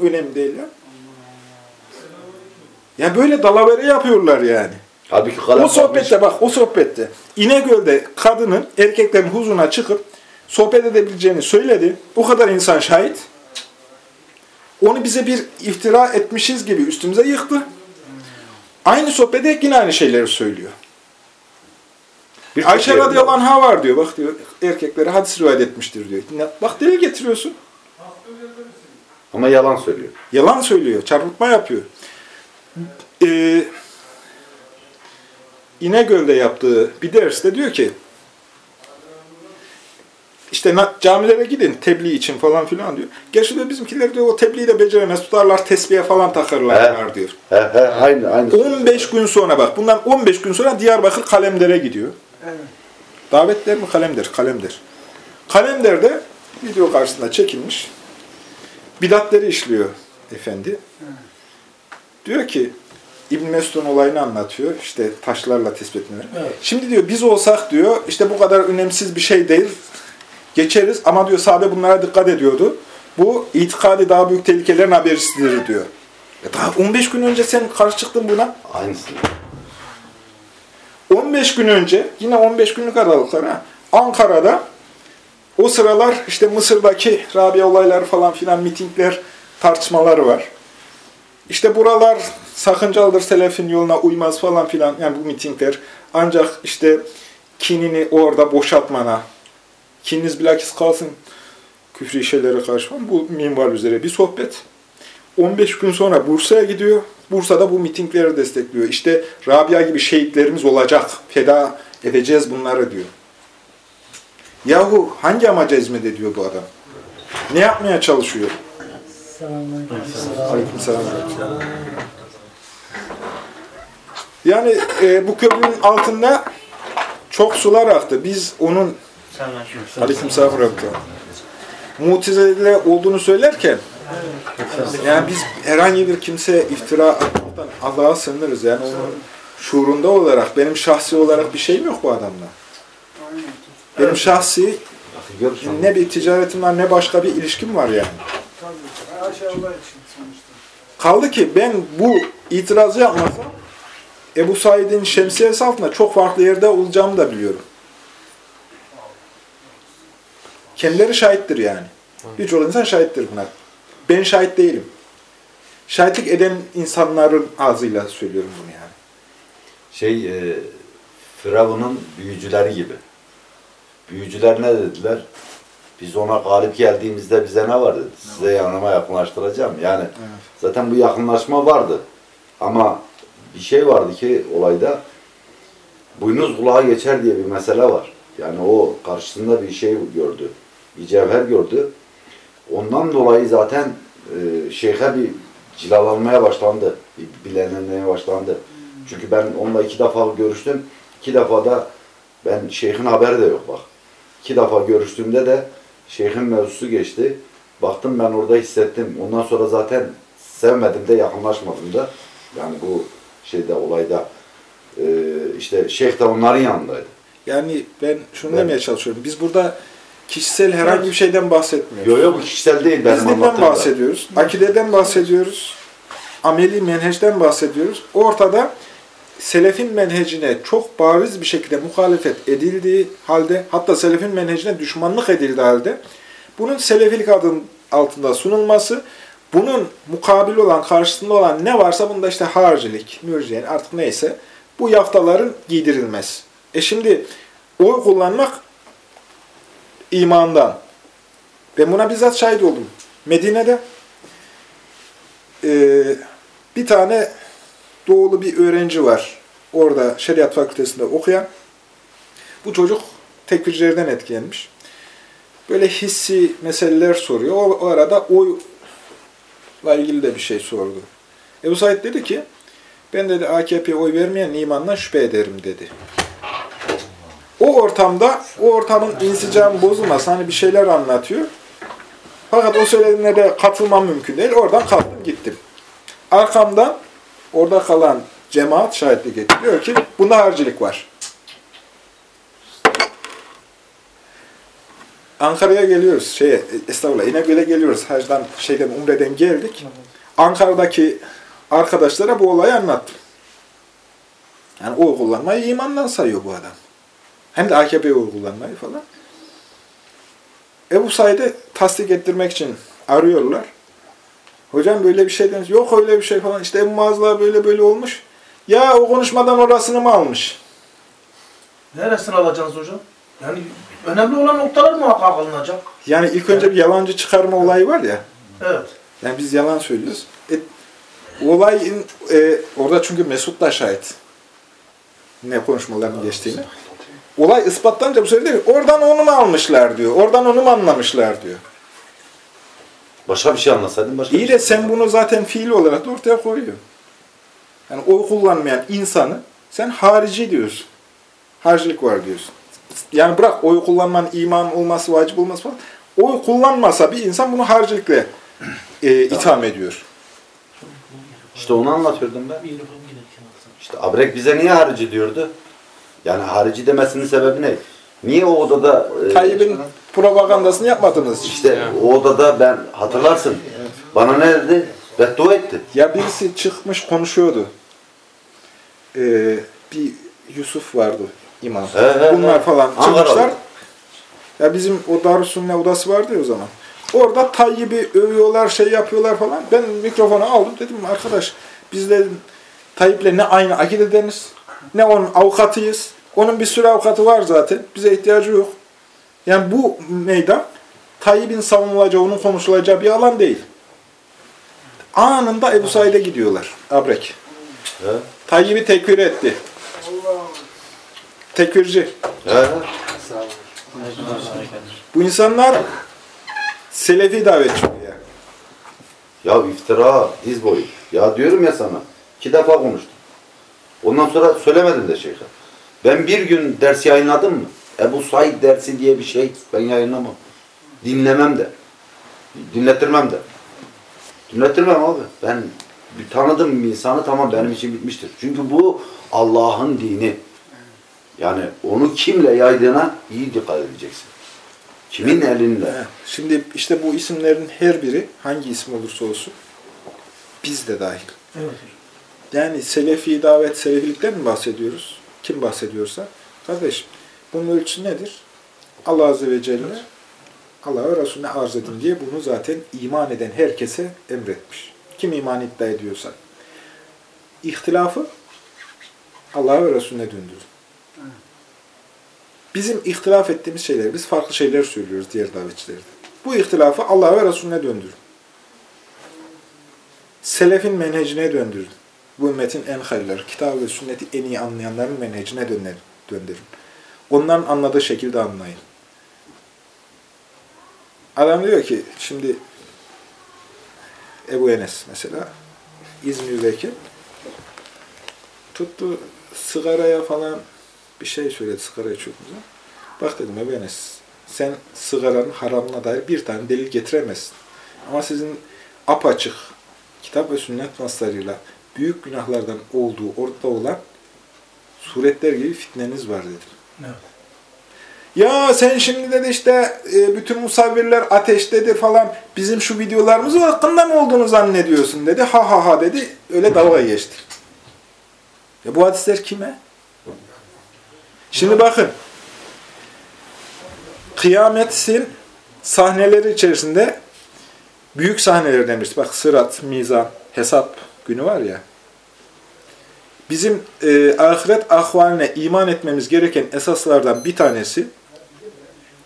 S2: önemli değil ya? Ya böyle dalavere yapıyorlar yani.
S4: Halbuki
S2: O sohbette bak o sohbette İnegöl'de kadının erkeklerin huzuruna çıkıp sohbet edebileceğini söyledi. O kadar insan şahit. Onu bize bir iftira etmişiz gibi üstümüze yıktı. Aynı sohbette yine aynı şeyleri söylüyor.
S4: Bir
S2: Ayşe radıyallahu anh'a var diyor. Bak diyor erkeklere hadis rivayet etmiştir diyor. Bak delil getiriyorsun.
S4: Ama yalan söylüyor.
S2: Yalan söylüyor, çarpıtma yapıyor. Ee, İnegöl'de yaptığı bir derste diyor ki, işte camilere gidin tebliğ için falan filan diyor. Gerçi diyor bizimkiler diyor o tebliği de beceremez, tutarlar tesbihe falan takarlar diyor.
S4: He he aynı aynı.
S2: 15 gün sonra bak, bundan 15 gün sonra Diyarbakır Kalemder'e gidiyor. Davetler mi Kalemder? Kalemder. Kalemder'de video karşısında çekilmiş. Bidatleri işliyor efendi. Diyor ki İbn Mesud'un olayını anlatıyor. İşte taşlarla tespit etmeleri.
S3: Evet.
S2: Şimdi diyor biz olsak diyor işte bu kadar önemsiz bir şey değil. Geçeriz ama diyor sahabe bunlara dikkat ediyordu. Bu itikadi daha büyük tehlikelerin habercisidir diyor. Ya daha 15 gün önce sen karşı çıktın buna.
S4: Aynısı.
S2: 15 gün önce, yine 15 günlük aralıklar ha, Ankara'da o sıralar işte Mısır'daki Rabia olayları falan filan mitingler, tartışmaları var. İşte buralar sakıncalıdır, selefin yoluna uymaz falan filan yani bu mitingler. Ancak işte kinini orada boşaltmana, kininiz bilakis kalsın küfrü şeylere karşı bu minval üzere bir sohbet. 15 gün sonra Bursa'ya gidiyor. Bursa'da bu mitingleri destekliyor. İşte Rabia gibi şehitlerimiz olacak. Feda edeceğiz bunları diyor. Yahu hangi amaca hizmet ediyor bu adam? Ne yapmaya çalışıyor? Yani e, bu köprünün altında çok sular aktı. Biz onun rahmetullah. Mutezile olduğunu söylerken yani biz herhangi bir kimseye iftira atmaktan Allah'a sığınırız. Yani onun şuurunda olarak, benim şahsi olarak bir şeyim yok bu adamla. Benim şahsi ne bir ticaretim var ne başka bir ilişkim var yani. Kaldı ki ben bu itirazı yapmasam Ebu Said'in şemsiyesi altında çok farklı yerde olacağımı da biliyorum. Kendileri şahittir yani. Birçok insan şahittir buna. Ben şahit değilim. Şahitlik eden insanların ağzıyla söylüyorum bunu yani.
S1: Şey, e, Firavun'un büyücüleri gibi. Büyücüler ne dediler? Biz ona galip geldiğimizde bize ne var dedi. Size yanıma yakınlaştıracağım. Yani zaten bu yakınlaşma vardı. Ama bir şey vardı ki olayda boynuz kulağa geçer diye bir mesele var. Yani o karşısında bir şey gördü. Bir cevher gördü. Ondan dolayı zaten e, şeyhe bir cilalanmaya başlandı. Bir bilenmeye başlandı. Çünkü ben onunla iki defa görüştüm. İki defa da ben şeyhin haberi de yok bak. İki defa görüştüğümde de şeyhin mevzusu geçti. Baktım ben orada hissettim. Ondan sonra zaten sevmedim de yakınlaşmadım da. Yani bu şeyde olayda e, işte şeyh de onların yanındaydı.
S2: Yani ben şunu
S1: Ben-
S2: demeye çalışıyorum. Biz burada kişisel herhangi bir şeyden bahsetmiyoruz.
S1: Yok yok bu kişisel değil
S2: Biz
S1: benim
S2: dinden
S1: anlattığım da.
S2: bahsediyoruz. Akideden bahsediyoruz. Ameli menheçten bahsediyoruz. Ortada selefin menhecine çok bariz bir şekilde muhalefet edildiği halde, hatta selefin menhecine düşmanlık edildiği halde, bunun selefilik adının altında sunulması, bunun mukabil olan, karşısında olan ne varsa bunda işte haricilik, mürciyen artık neyse, bu yaftaların giydirilmesi. E şimdi oy kullanmak imandan. Ben buna bizzat şahit oldum. Medine'de e, bir tane doğulu bir öğrenci var. Orada şeriat fakültesinde okuyan. Bu çocuk tekfircilerden etkilenmiş. Böyle hissi meseleler soruyor. O, o arada oyla ilgili de bir şey sordu. Ebu Said dedi ki, ben dedi AKP'ye oy vermeyen imandan şüphe ederim dedi. O ortamda, o ortamın insicamı bozulmaz. Hani bir şeyler anlatıyor. Fakat o söylediğine katılmam mümkün değil. Oradan kalktım gittim. Arkamdan orada kalan cemaat şahitlik etti. Ki bunda harcilik var. Ankara'ya geliyoruz. Şeye, estağfurullah İnegöl'e geliyoruz. Hacdan, şeyden, Umre'den geldik. Ankara'daki arkadaşlara bu olayı anlattım. Yani oy kullanmayı imandan sayıyor bu adam. Hem de AKP oy kullanmayı falan. Ebu Said'i tasdik ettirmek için arıyorlar. Hocam böyle bir şey demiş. Yok öyle bir şey falan. İşte Ebu Mazla böyle böyle olmuş. Ya o konuşmadan orasını mı almış?
S3: Neresini alacaksınız hocam? Yani önemli olan noktalar muhakkak alınacak.
S2: Yani ilk önce bir yalancı çıkarma olayı var ya.
S3: Evet.
S2: Yani biz yalan söylüyoruz. E, olayın e, orada çünkü Mesut da şahit. Ne konuşmaların geçtiğini. Olay ispatlanınca bu sefer diyor ki, oradan onu mu almışlar diyor. Oradan onu mu anlamışlar diyor.
S1: Başka bir şey anlasaydın başka
S2: İyi de sen bunu zaten fiil olarak da ortaya koyuyorsun. Yani oy kullanmayan insanı sen harici diyorsun. Haricilik var diyorsun. Yani bırak oy kullanmanın iman olması, vacip olması falan. Oy kullanmasa bir insan bunu haricilikle e, itham ediyor.
S1: İşte onu anlatıyordum ben. İşte Abrek bize niye harici diyordu? Yani harici demesinin sebebi ne? Niye o odada... e,
S2: Tayyip'in propagandasını yapmadınız.
S1: işte o odada ben hatırlarsın. Bana ne dedi? Beddua etti.
S2: Ya birisi çıkmış konuşuyordu. Ee, bir Yusuf vardı imam.
S1: He, he,
S2: Bunlar
S1: he.
S2: falan çıkmışlar. Ya bizim o Darüsünne odası vardı ya o zaman. Orada Tayyip'i övüyorlar, şey yapıyorlar falan. Ben mikrofonu aldım dedim arkadaş biz de Tayyip'le ne aynı akidedeniz, ne onun avukatıyız. Onun bir sürü avukatı var zaten. Bize ihtiyacı yok. Yani bu meydan Tayyip'in savunulacağı, onun konuşulacağı bir alan değil. Anında Ebu Said'e gidiyorlar. Abrek.
S1: He?
S2: Tayyip'i tekfir etti. Tekfirci.
S1: He?
S2: Bu insanlar Selefi davetçi ya.
S1: Ya iftira diz boyu. Ya diyorum ya sana. iki defa konuştum. Ondan sonra söylemedim de şeyhe. Ben bir gün ders yayınladım mı? Ebu Said dersi diye bir şey ben yayınlamam. Dinlemem de. Dinlettirmem de. Dinlettirmem abi. Ben bir tanıdım bir insanı tamam benim için bitmiştir. Çünkü bu Allah'ın dini. Yani onu kimle yaydığına iyi dikkat edeceksin. Kimin elinde?
S2: He. Şimdi işte bu isimlerin her biri hangi isim olursa olsun biz de dahil.
S3: Evet.
S2: Yani Selefi davet, Selefilikten mi bahsediyoruz? Kim bahsediyorsa. Kardeşim bunun ölçüsü nedir? Allah Azze ve Celle Allah ve Resulüne arz edin diye bunu zaten iman eden herkese emretmiş. Kim iman iddia ediyorsa. İhtilafı Allah ve Resulüne döndürün. Bizim ihtilaf ettiğimiz şeyler, biz farklı şeyler söylüyoruz diğer davetçilerde. Bu ihtilafı Allah ve Resulüne döndürün. Selefin menhecine döndürün. Bu ümmetin en hayırları, kitabı ve sünneti en iyi anlayanların menhecine döndürün. Onların anladığı şekilde anlayın. Adam diyor ki, şimdi Ebu Enes mesela, İzmir'deki tuttu sigaraya falan bir şey söyledi, sigara içiyordunuz. Bak dedim Ebu Enes, sen sigaranın haramına dair bir tane delil getiremezsin. Ama sizin apaçık kitap ve sünnet naslarıyla büyük günahlardan olduğu ortada olan suretler gibi fitneniz var dedim.
S3: Evet.
S2: Ya sen şimdi dedi işte e, bütün musavvirler ateştedir falan bizim şu videolarımız hakkında mı olduğunu zannediyorsun dedi. Ha ha ha dedi. Öyle dalga geçti. Ya bu hadisler kime? Şimdi bakın. Kıyametin sahneleri içerisinde büyük sahnelerden birisi. Bak sırat, mizan, hesap günü var ya. bizim e, ahiret ahvaline iman etmemiz gereken esaslardan bir tanesi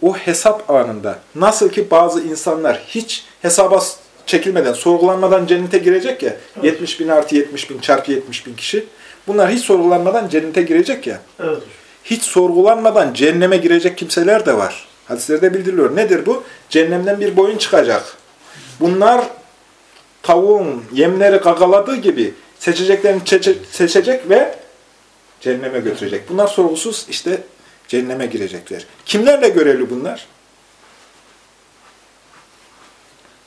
S2: o hesap anında nasıl ki bazı insanlar hiç hesaba çekilmeden, sorgulanmadan cennete girecek ya, 70 bin artı 70 bin çarpı 70 bin kişi, bunlar hiç sorgulanmadan cennete girecek ya,
S3: Evet.
S2: hiç sorgulanmadan cehenneme girecek kimseler de var. Hadislerde bildiriliyor. Nedir bu? Cehennemden bir boyun çıkacak. Bunlar tavuğun yemleri gagaladığı gibi seçeceklerini seçecek ve cehenneme götürecek. Bunlar sorgusuz işte cehenneme girecekler. Kimlerle görevli bunlar?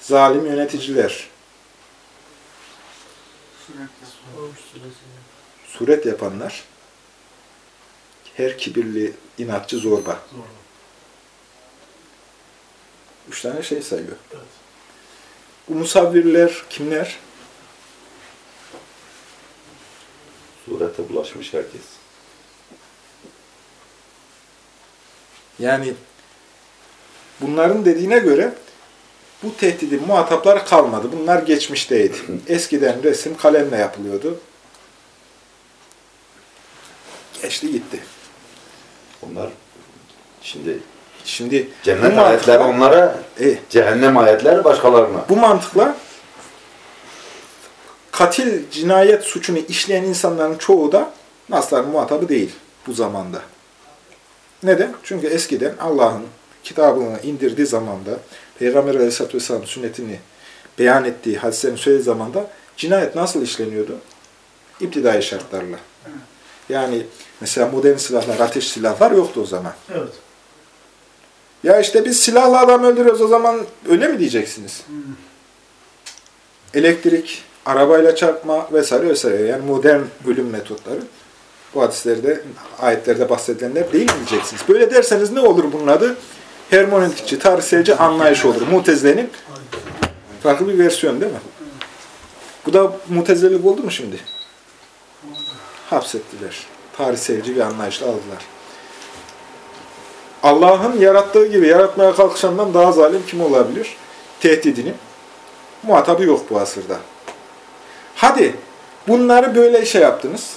S2: Zalim yöneticiler. Suret yapanlar. Her kibirli, inatçı, zorba. Üç tane şey sayıyor.
S3: Evet.
S2: Bu musavvirler kimler?
S1: Surete bulaşmış herkes.
S2: Yani bunların dediğine göre bu tehdidin muhatapları kalmadı. Bunlar geçmişteydi. [laughs] Eskiden resim kalemle yapılıyordu. Geçti gitti.
S1: Onlar şimdi
S2: Şimdi
S1: cennet ayetleri
S2: mantıkla-
S1: onlara,
S2: E,
S1: cehennem ayetleri başkalarına.
S2: bu mantıkla katil cinayet suçunu işleyen insanların çoğu da Nasların muhatabı değil bu zamanda. Neden? Çünkü eskiden Allah'ın kitabını indirdiği zamanda, Peygamber Aleyhisselatü Vesselam sünnetini beyan ettiği, hadislerini söylediği zamanda cinayet nasıl işleniyordu? İptidai şartlarla. Yani mesela modern silahlar, ateş silahlar yoktu o zaman.
S3: Evet.
S2: Ya işte biz silahla adam öldürüyoruz o zaman öyle mi diyeceksiniz? Elektrik, arabayla çarpma vesaire vesaire. Yani modern ölüm metotları. Bu hadislerde, ayetlerde bahsedilenler değil mi diyeceksiniz? Böyle derseniz ne olur bunun adı? Hermeneutikçi, tarihselci anlayış olur. Mutezile'nin farklı bir versiyon değil mi? Bu da mutezilelik oldu mu şimdi? Hapsettiler. Tarihselci bir anlayışla aldılar. Allah'ın yarattığı gibi yaratmaya kalkışandan daha zalim kim olabilir? Tehdidinin muhatabı yok bu asırda. Hadi bunları böyle şey yaptınız.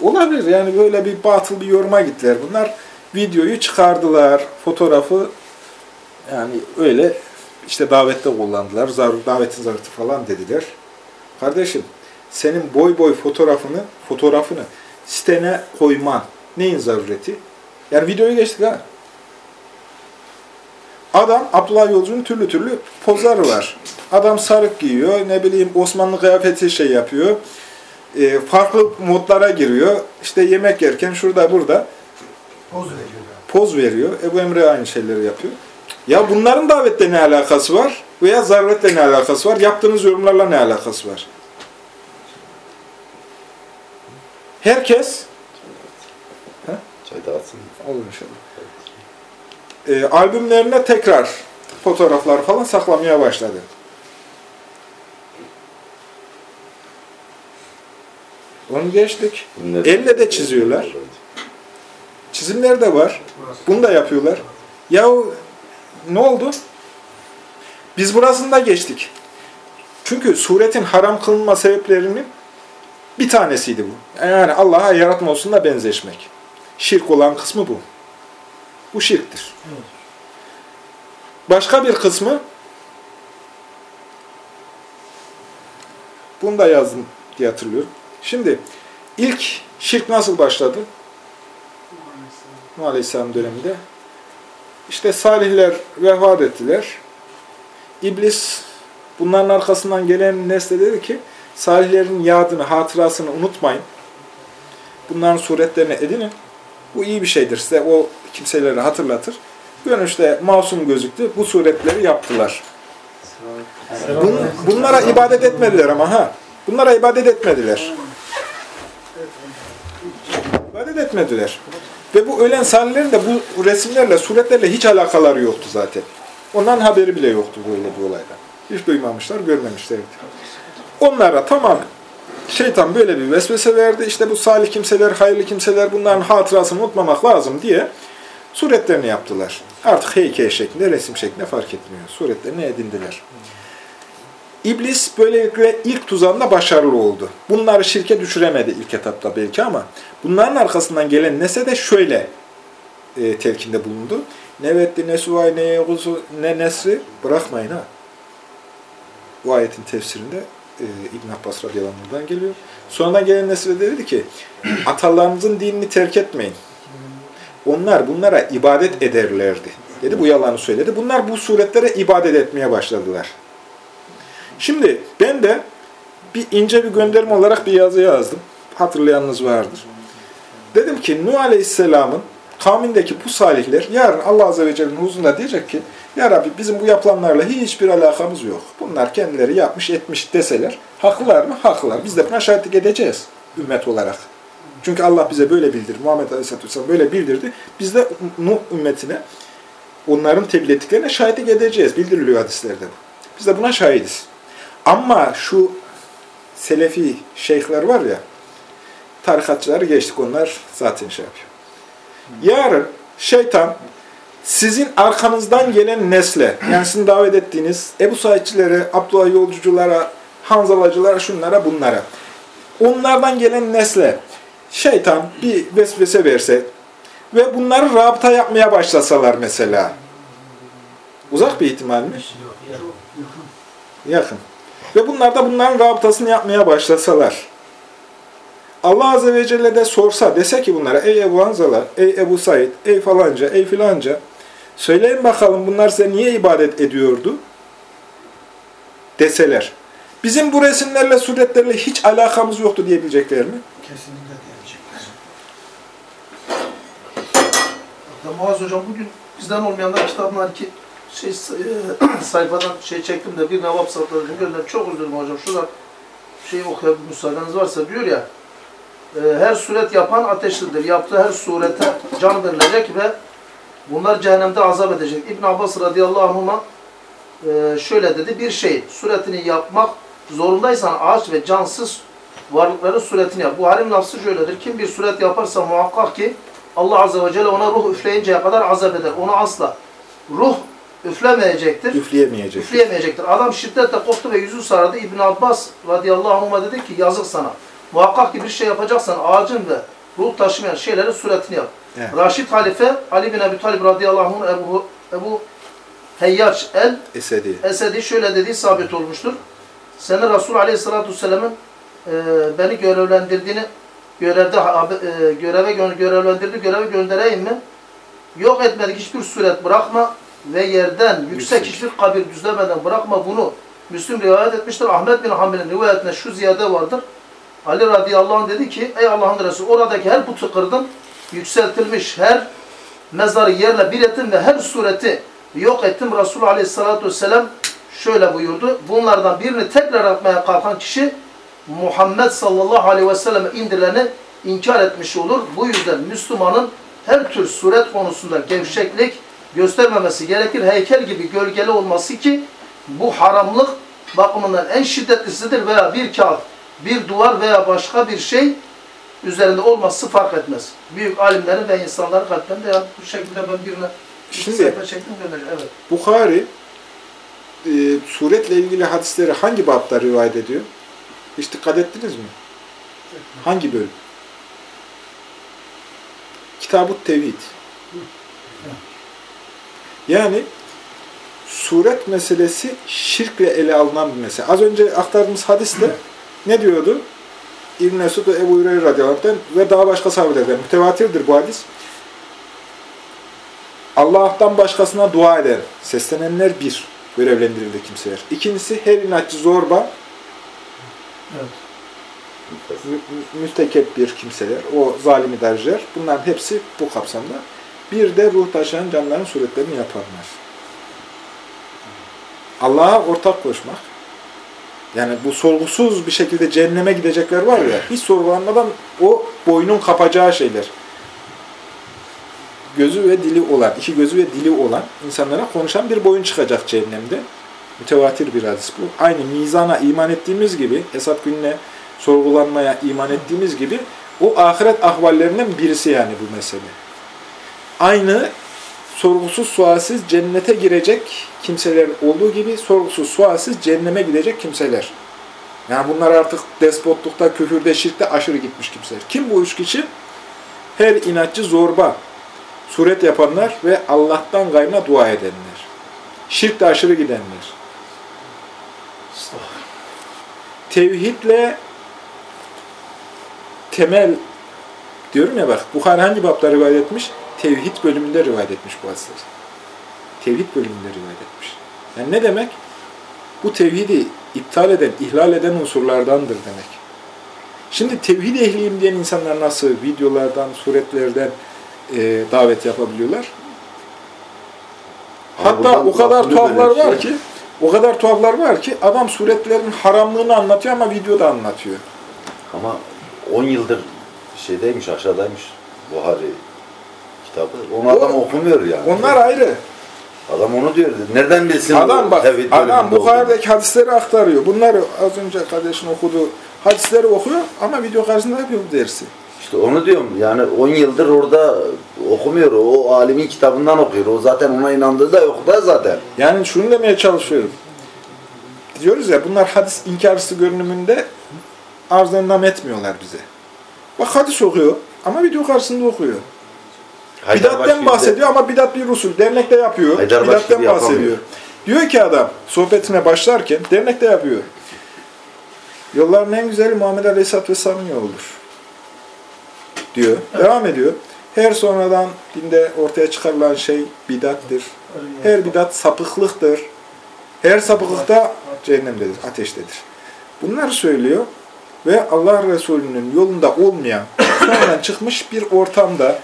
S2: Olabilir yani böyle bir batıl bir yoruma gittiler. Bunlar videoyu çıkardılar, fotoğrafı yani öyle işte davette kullandılar. Zarur, davetin zarureti falan dediler. Kardeşim senin boy boy fotoğrafını fotoğrafını sitene koyman neyin zarureti? Yani videoyu geçtik ha. Adam, Abdullah Yolcu'nun türlü türlü pozları var. Adam sarık giyiyor, ne bileyim Osmanlı kıyafeti şey yapıyor. E, farklı modlara giriyor. İşte yemek yerken şurada burada
S3: Poz veriyor.
S2: poz veriyor. Ebu Emre aynı şeyleri yapıyor. Ya bunların davette ne alakası var? Veya zaruretle ne alakası var? Yaptığınız yorumlarla ne alakası var? Herkes
S1: Çay dağıtsın.
S2: Olur inşallah. E, albümlerine tekrar fotoğraflar falan saklamaya başladı. Onu geçtik.
S1: Bunlar-
S2: Elle de çiziyorlar. Çizimler de var. Bunu da yapıyorlar. Yahu ne oldu? Biz burasını da geçtik. Çünkü suretin haram kılınma sebeplerinin bir tanesiydi bu. Yani Allah'a yaratma olsun benzeşmek. Şirk olan kısmı bu. Bu şirktir. Başka bir kısmı bunu da yazdım diye hatırlıyorum. Şimdi ilk şirk nasıl başladı? Nuh Aleyhisselam döneminde. İşte salihler vefat ettiler. İblis bunların arkasından gelen nesle dedi ki salihlerin yadını, hatırasını unutmayın. Bunların suretlerini edinin. Bu iyi bir şeydir. Size o kimseleri hatırlatır. Görünüşte masum gözüktü. Bu suretleri yaptılar. Bun- bunlara ibadet etmediler ama ha. Bunlara ibadet etmediler. İbadet etmediler. Ve bu ölen salihlerin de bu resimlerle, suretlerle hiç alakaları yoktu zaten. Ondan haberi bile yoktu böyle bir olaydan. Hiç duymamışlar, görmemişlerdi. Onlara tamam şeytan böyle bir vesvese verdi. İşte bu salih kimseler, hayırlı kimseler bunların hatırasını unutmamak lazım diye suretlerini yaptılar. Artık heykel şeklinde, resim şeklinde fark etmiyor. Suretlerini edindiler. İblis böylelikle ilk tuzağında başarılı oldu. Bunları şirke düşüremedi ilk etapta belki ama bunların arkasından gelen nese de şöyle e, telkinde bulundu. Nevetti ne suvay ne ne nesri bırakmayın ha. Bu ayetin tefsirinde e, İbn Abbas radıyallahu geliyor. Sonradan gelen nesre de dedi ki atalarınızın dinini terk etmeyin. Onlar bunlara ibadet ederlerdi. Dedi bu yalanı söyledi. Bunlar bu suretlere ibadet etmeye başladılar. Şimdi ben de bir ince bir gönderme olarak bir yazı yazdım. Hatırlayanınız vardır. Dedim ki Nuh Aleyhisselam'ın kavmindeki bu salihler yarın Allah Azze ve Celle'nin huzurunda diyecek ki Ya Rabbi bizim bu yapılanlarla hiçbir alakamız yok. Bunlar kendileri yapmış etmiş deseler haklılar mı? Haklılar. Biz de buna şahitlik edeceğiz ümmet olarak. Çünkü Allah bize böyle bildirdi. Muhammed Aleyhisselatü Vesselam böyle bildirdi. Biz de Nuh ümmetine onların tebliğ ettiklerine şahitlik edeceğiz. Bildiriliyor hadislerde bu. Biz de buna şahidiz. Ama şu Selefi şeyhler var ya, tarikatçıları geçtik onlar zaten şey yapıyor. Yarın şeytan sizin arkanızdan gelen nesle, yani sizin davet ettiğiniz Ebu Saidçilere, Abdullah Yolcuculara, Hanzalacılara, şunlara, bunlara. Onlardan gelen nesle şeytan bir vesvese verse ve bunları rabıta yapmaya başlasalar mesela. Uzak bir ihtimal mi? Yakın. Ve bunlar da bunların rabıtasını yapmaya başlasalar. Allah Azze ve Celle de sorsa, dese ki bunlara, ey Ebu Hanzala, ey Ebu Said, ey falanca, ey filanca, söyleyin bakalım bunlar size niye ibadet ediyordu? Deseler. Bizim bu resimlerle, suretlerle hiç alakamız yoktu diyebilecekler mi?
S3: Kesinlikle diyecekler. Hatta Muaz Hocam bugün bizden olmayanlar kitabın iki şey, e, [clears throat] sayfadan şey çektim de bir nevap gönderdim. Çok üzüldüm hocam. Şuradan şeyi okuyabilir müsaadeniz varsa diyor ya her suret yapan ateşlidir. Yaptığı her surete can verilecek ve bunlar cehennemde azap edecek. İbn Abbas radıyallahu anhuma e, şöyle dedi. Bir şey suretini yapmak zorundaysan ağaç ve cansız varlıkların suretini yap. Bu halim lafzı şöyledir. Kim bir suret yaparsa muhakkak ki Allah Azze ve Celle ona ruh üfleyinceye kadar azap eder. Onu asla ruh üflemeyecektir.
S2: Üfleyemeyecek.
S3: Üfleyemeyecektir. Adam şiddetle korktu ve yüzü sarardı. İbn Abbas radıyallahu anhuma dedi ki yazık sana. Muhakkak ki bir şey yapacaksan ağacın ve ruh taşımayan şeylerin suretini yap.
S2: Evet.
S3: Raşid halife Ali bin Ebi Talib radıyallahu anh Ebu, Ebu Heyyaç el
S2: Esedi.
S3: Esedi şöyle dediği sabit olmuştur. Seni Resul Aleyhisselatü Vesselam'ın e, beni görevlendirdiğini görevde e, göreve gö- görevlendirdi görevi göndereyim mi? Yok etmedik hiçbir suret bırakma ve yerden yüksek,
S2: Yüksek.
S3: hiçbir kabir düzlemeden bırakma bunu. Müslüm rivayet etmiştir. Ahmet bin Hanbel'in rivayetinde şu ziyade vardır. Ali radıyallahu anh dedi ki ey Allah'ın Resulü oradaki her putu kırdın yükseltilmiş her mezarı yerle bir ettim ve her sureti yok ettim. Resulullah aleyhissalatü vesselam şöyle buyurdu. Bunlardan birini tekrar atmaya kalkan kişi Muhammed sallallahu aleyhi ve selleme indirileni inkar etmiş olur. Bu yüzden Müslümanın her tür suret konusunda gevşeklik göstermemesi gerekir. Heykel gibi gölgeli olması ki bu haramlık bakımından en şiddetlisidir veya bir kağıt, bir duvar veya başka bir şey üzerinde olması fark etmez. Büyük alimlerin ve insanların kalplerinde yani bu şekilde ben birine
S2: Şimdi-
S3: sayfa çektim göndereceğim. Evet.
S2: Bukhari e, suretle ilgili hadisleri hangi bapta rivayet ediyor? Hiç dikkat ettiniz mi? Hangi bölüm? Kitab-ı Tevhid. Yani suret meselesi şirkle ele alınan bir mesele. Az önce aktardığımız hadiste [clears throat] ne diyordu? İbn Mesud ve Ebu Hureyre radıyallahu ve daha başka sahabelerden mütevatirdir bu hadis. Allah'tan başkasına dua eden, seslenenler bir, görevlendirildi kimseler. İkincisi her inatçı zorba,
S3: Evet.
S2: mü- mü- müstekebbir kimseler, o zalim idareciler. Bunların hepsi bu kapsamda. Bir de ruh taşıyan canlıların suretlerini yapanlar. Allah'a ortak koşmak. Yani bu sorgusuz bir şekilde cehenneme gidecekler var ya, hiç sorgulanmadan o boynun kapacağı şeyler. Gözü ve dili olan, iki gözü ve dili olan insanlara konuşan bir boyun çıkacak cehennemde. Mütevatir bir hadis bu. Aynı mizana iman ettiğimiz gibi, hesap gününe sorgulanmaya iman ettiğimiz gibi o ahiret ahvallerinden birisi yani bu mesele. Aynı sorgusuz sualsiz cennete girecek kimseler olduğu gibi sorgusuz sualsiz cehenneme gidecek kimseler. Yani bunlar artık despotlukta, küfürde, şirkte aşırı gitmiş kimseler. Kim bu üç kişi? Her inatçı zorba, suret yapanlar ve Allah'tan gayrına dua edenler. Şirkte aşırı gidenler. Tevhidle temel diyorum ya bak Bukhari hangi babda rivayet etmiş? Tevhid bölümünde rivayet etmiş bu hadisleri. Tevhid bölümünde rivayet etmiş. Yani ne demek? Bu tevhidi iptal eden, ihlal eden unsurlardandır demek. Şimdi tevhid ehliyim diyen insanlar nasıl videolardan, suretlerden e, davet yapabiliyorlar?
S1: Ama
S2: Hatta o kadar tuhaflar
S1: bir
S2: var
S1: şey.
S2: ki, o kadar tuhaflar var ki adam suretlerin haramlığını anlatıyor ama videoda anlatıyor.
S1: Ama 10 yıldır şeydeymiş, aşağıdaymış Buhari kitabı. Onu adam okumuyor yani.
S2: Onlar ayrı.
S1: Adam onu diyor. Nereden bilsin?
S2: Adam bak,
S1: tevhid
S2: adam Bukhari'deki hadisleri aktarıyor. Bunları az önce kardeşin okuduğu hadisleri okuyor ama video karşısında yapıyor bu dersi.
S1: İşte onu diyorum. Yani 10 yıldır orada okumuyor. O alimin kitabından okuyor. O zaten ona inandığı da yok da zaten.
S2: Yani şunu demeye çalışıyorum. Diyoruz ya bunlar hadis inkarcısı görünümünde arz etmiyorlar bize. Bak hadis okuyor ama video karşısında okuyor. Bidat'ten bahsediyor ama bidat bir usul. Dernekte yapıyor. Bidat'ten bahsediyor. Diyor ki adam sohbetine başlarken dernekte yapıyor. Yolların en güzeli Muhammed Aleyhisselatü Vesselam'ın yoludur. Diyor. Devam ediyor. Her sonradan dinde ortaya çıkarılan şey bidattir. Her bidat sapıklıktır. Her sapıklık da cehennemdedir, ateştedir. Bunları söylüyor ve Allah Resulü'nün yolunda olmayan, sonradan çıkmış bir ortamda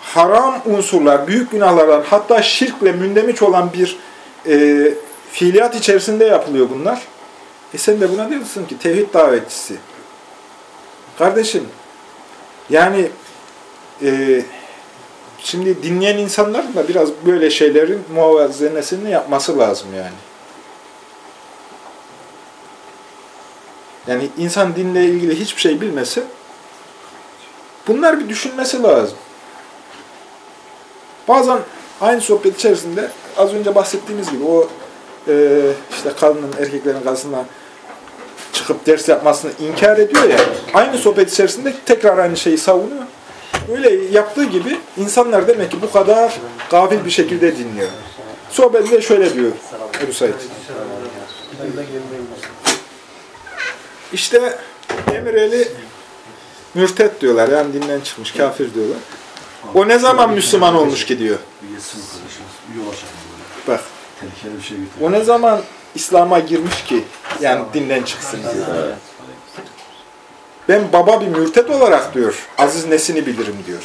S2: haram unsurlar, büyük günahlardan hatta şirkle mündemiş olan bir e, fiiliyat içerisinde yapılıyor bunlar. E sen de buna diyorsun ki tevhid davetçisi. Kardeşim, yani e, şimdi dinleyen insanların da biraz böyle şeylerin muvazenesini yapması lazım yani. Yani insan dinle ilgili hiçbir şey bilmesi, bunlar bir düşünmesi lazım. Bazen aynı sohbet içerisinde az önce bahsettiğimiz gibi o e, işte kadının erkeklerin karşısına çıkıp ders yapmasını inkar ediyor ya, aynı sohbet içerisinde tekrar aynı şeyi savunuyor. Böyle yaptığı gibi insanlar demek ki bu kadar gafil bir şekilde dinliyor. Sohbetinde şöyle diyor Ebu Said. İşte Emireli mürtet diyorlar. Yani dinden çıkmış, kafir diyorlar. O ne zaman Müslüman olmuş ki diyor. Bak,
S5: şey
S2: o ne zaman İslam'a girmiş ki yani dinden çıksın diyor. Ben baba bir mürtet olarak diyor, aziz nesini bilirim diyor.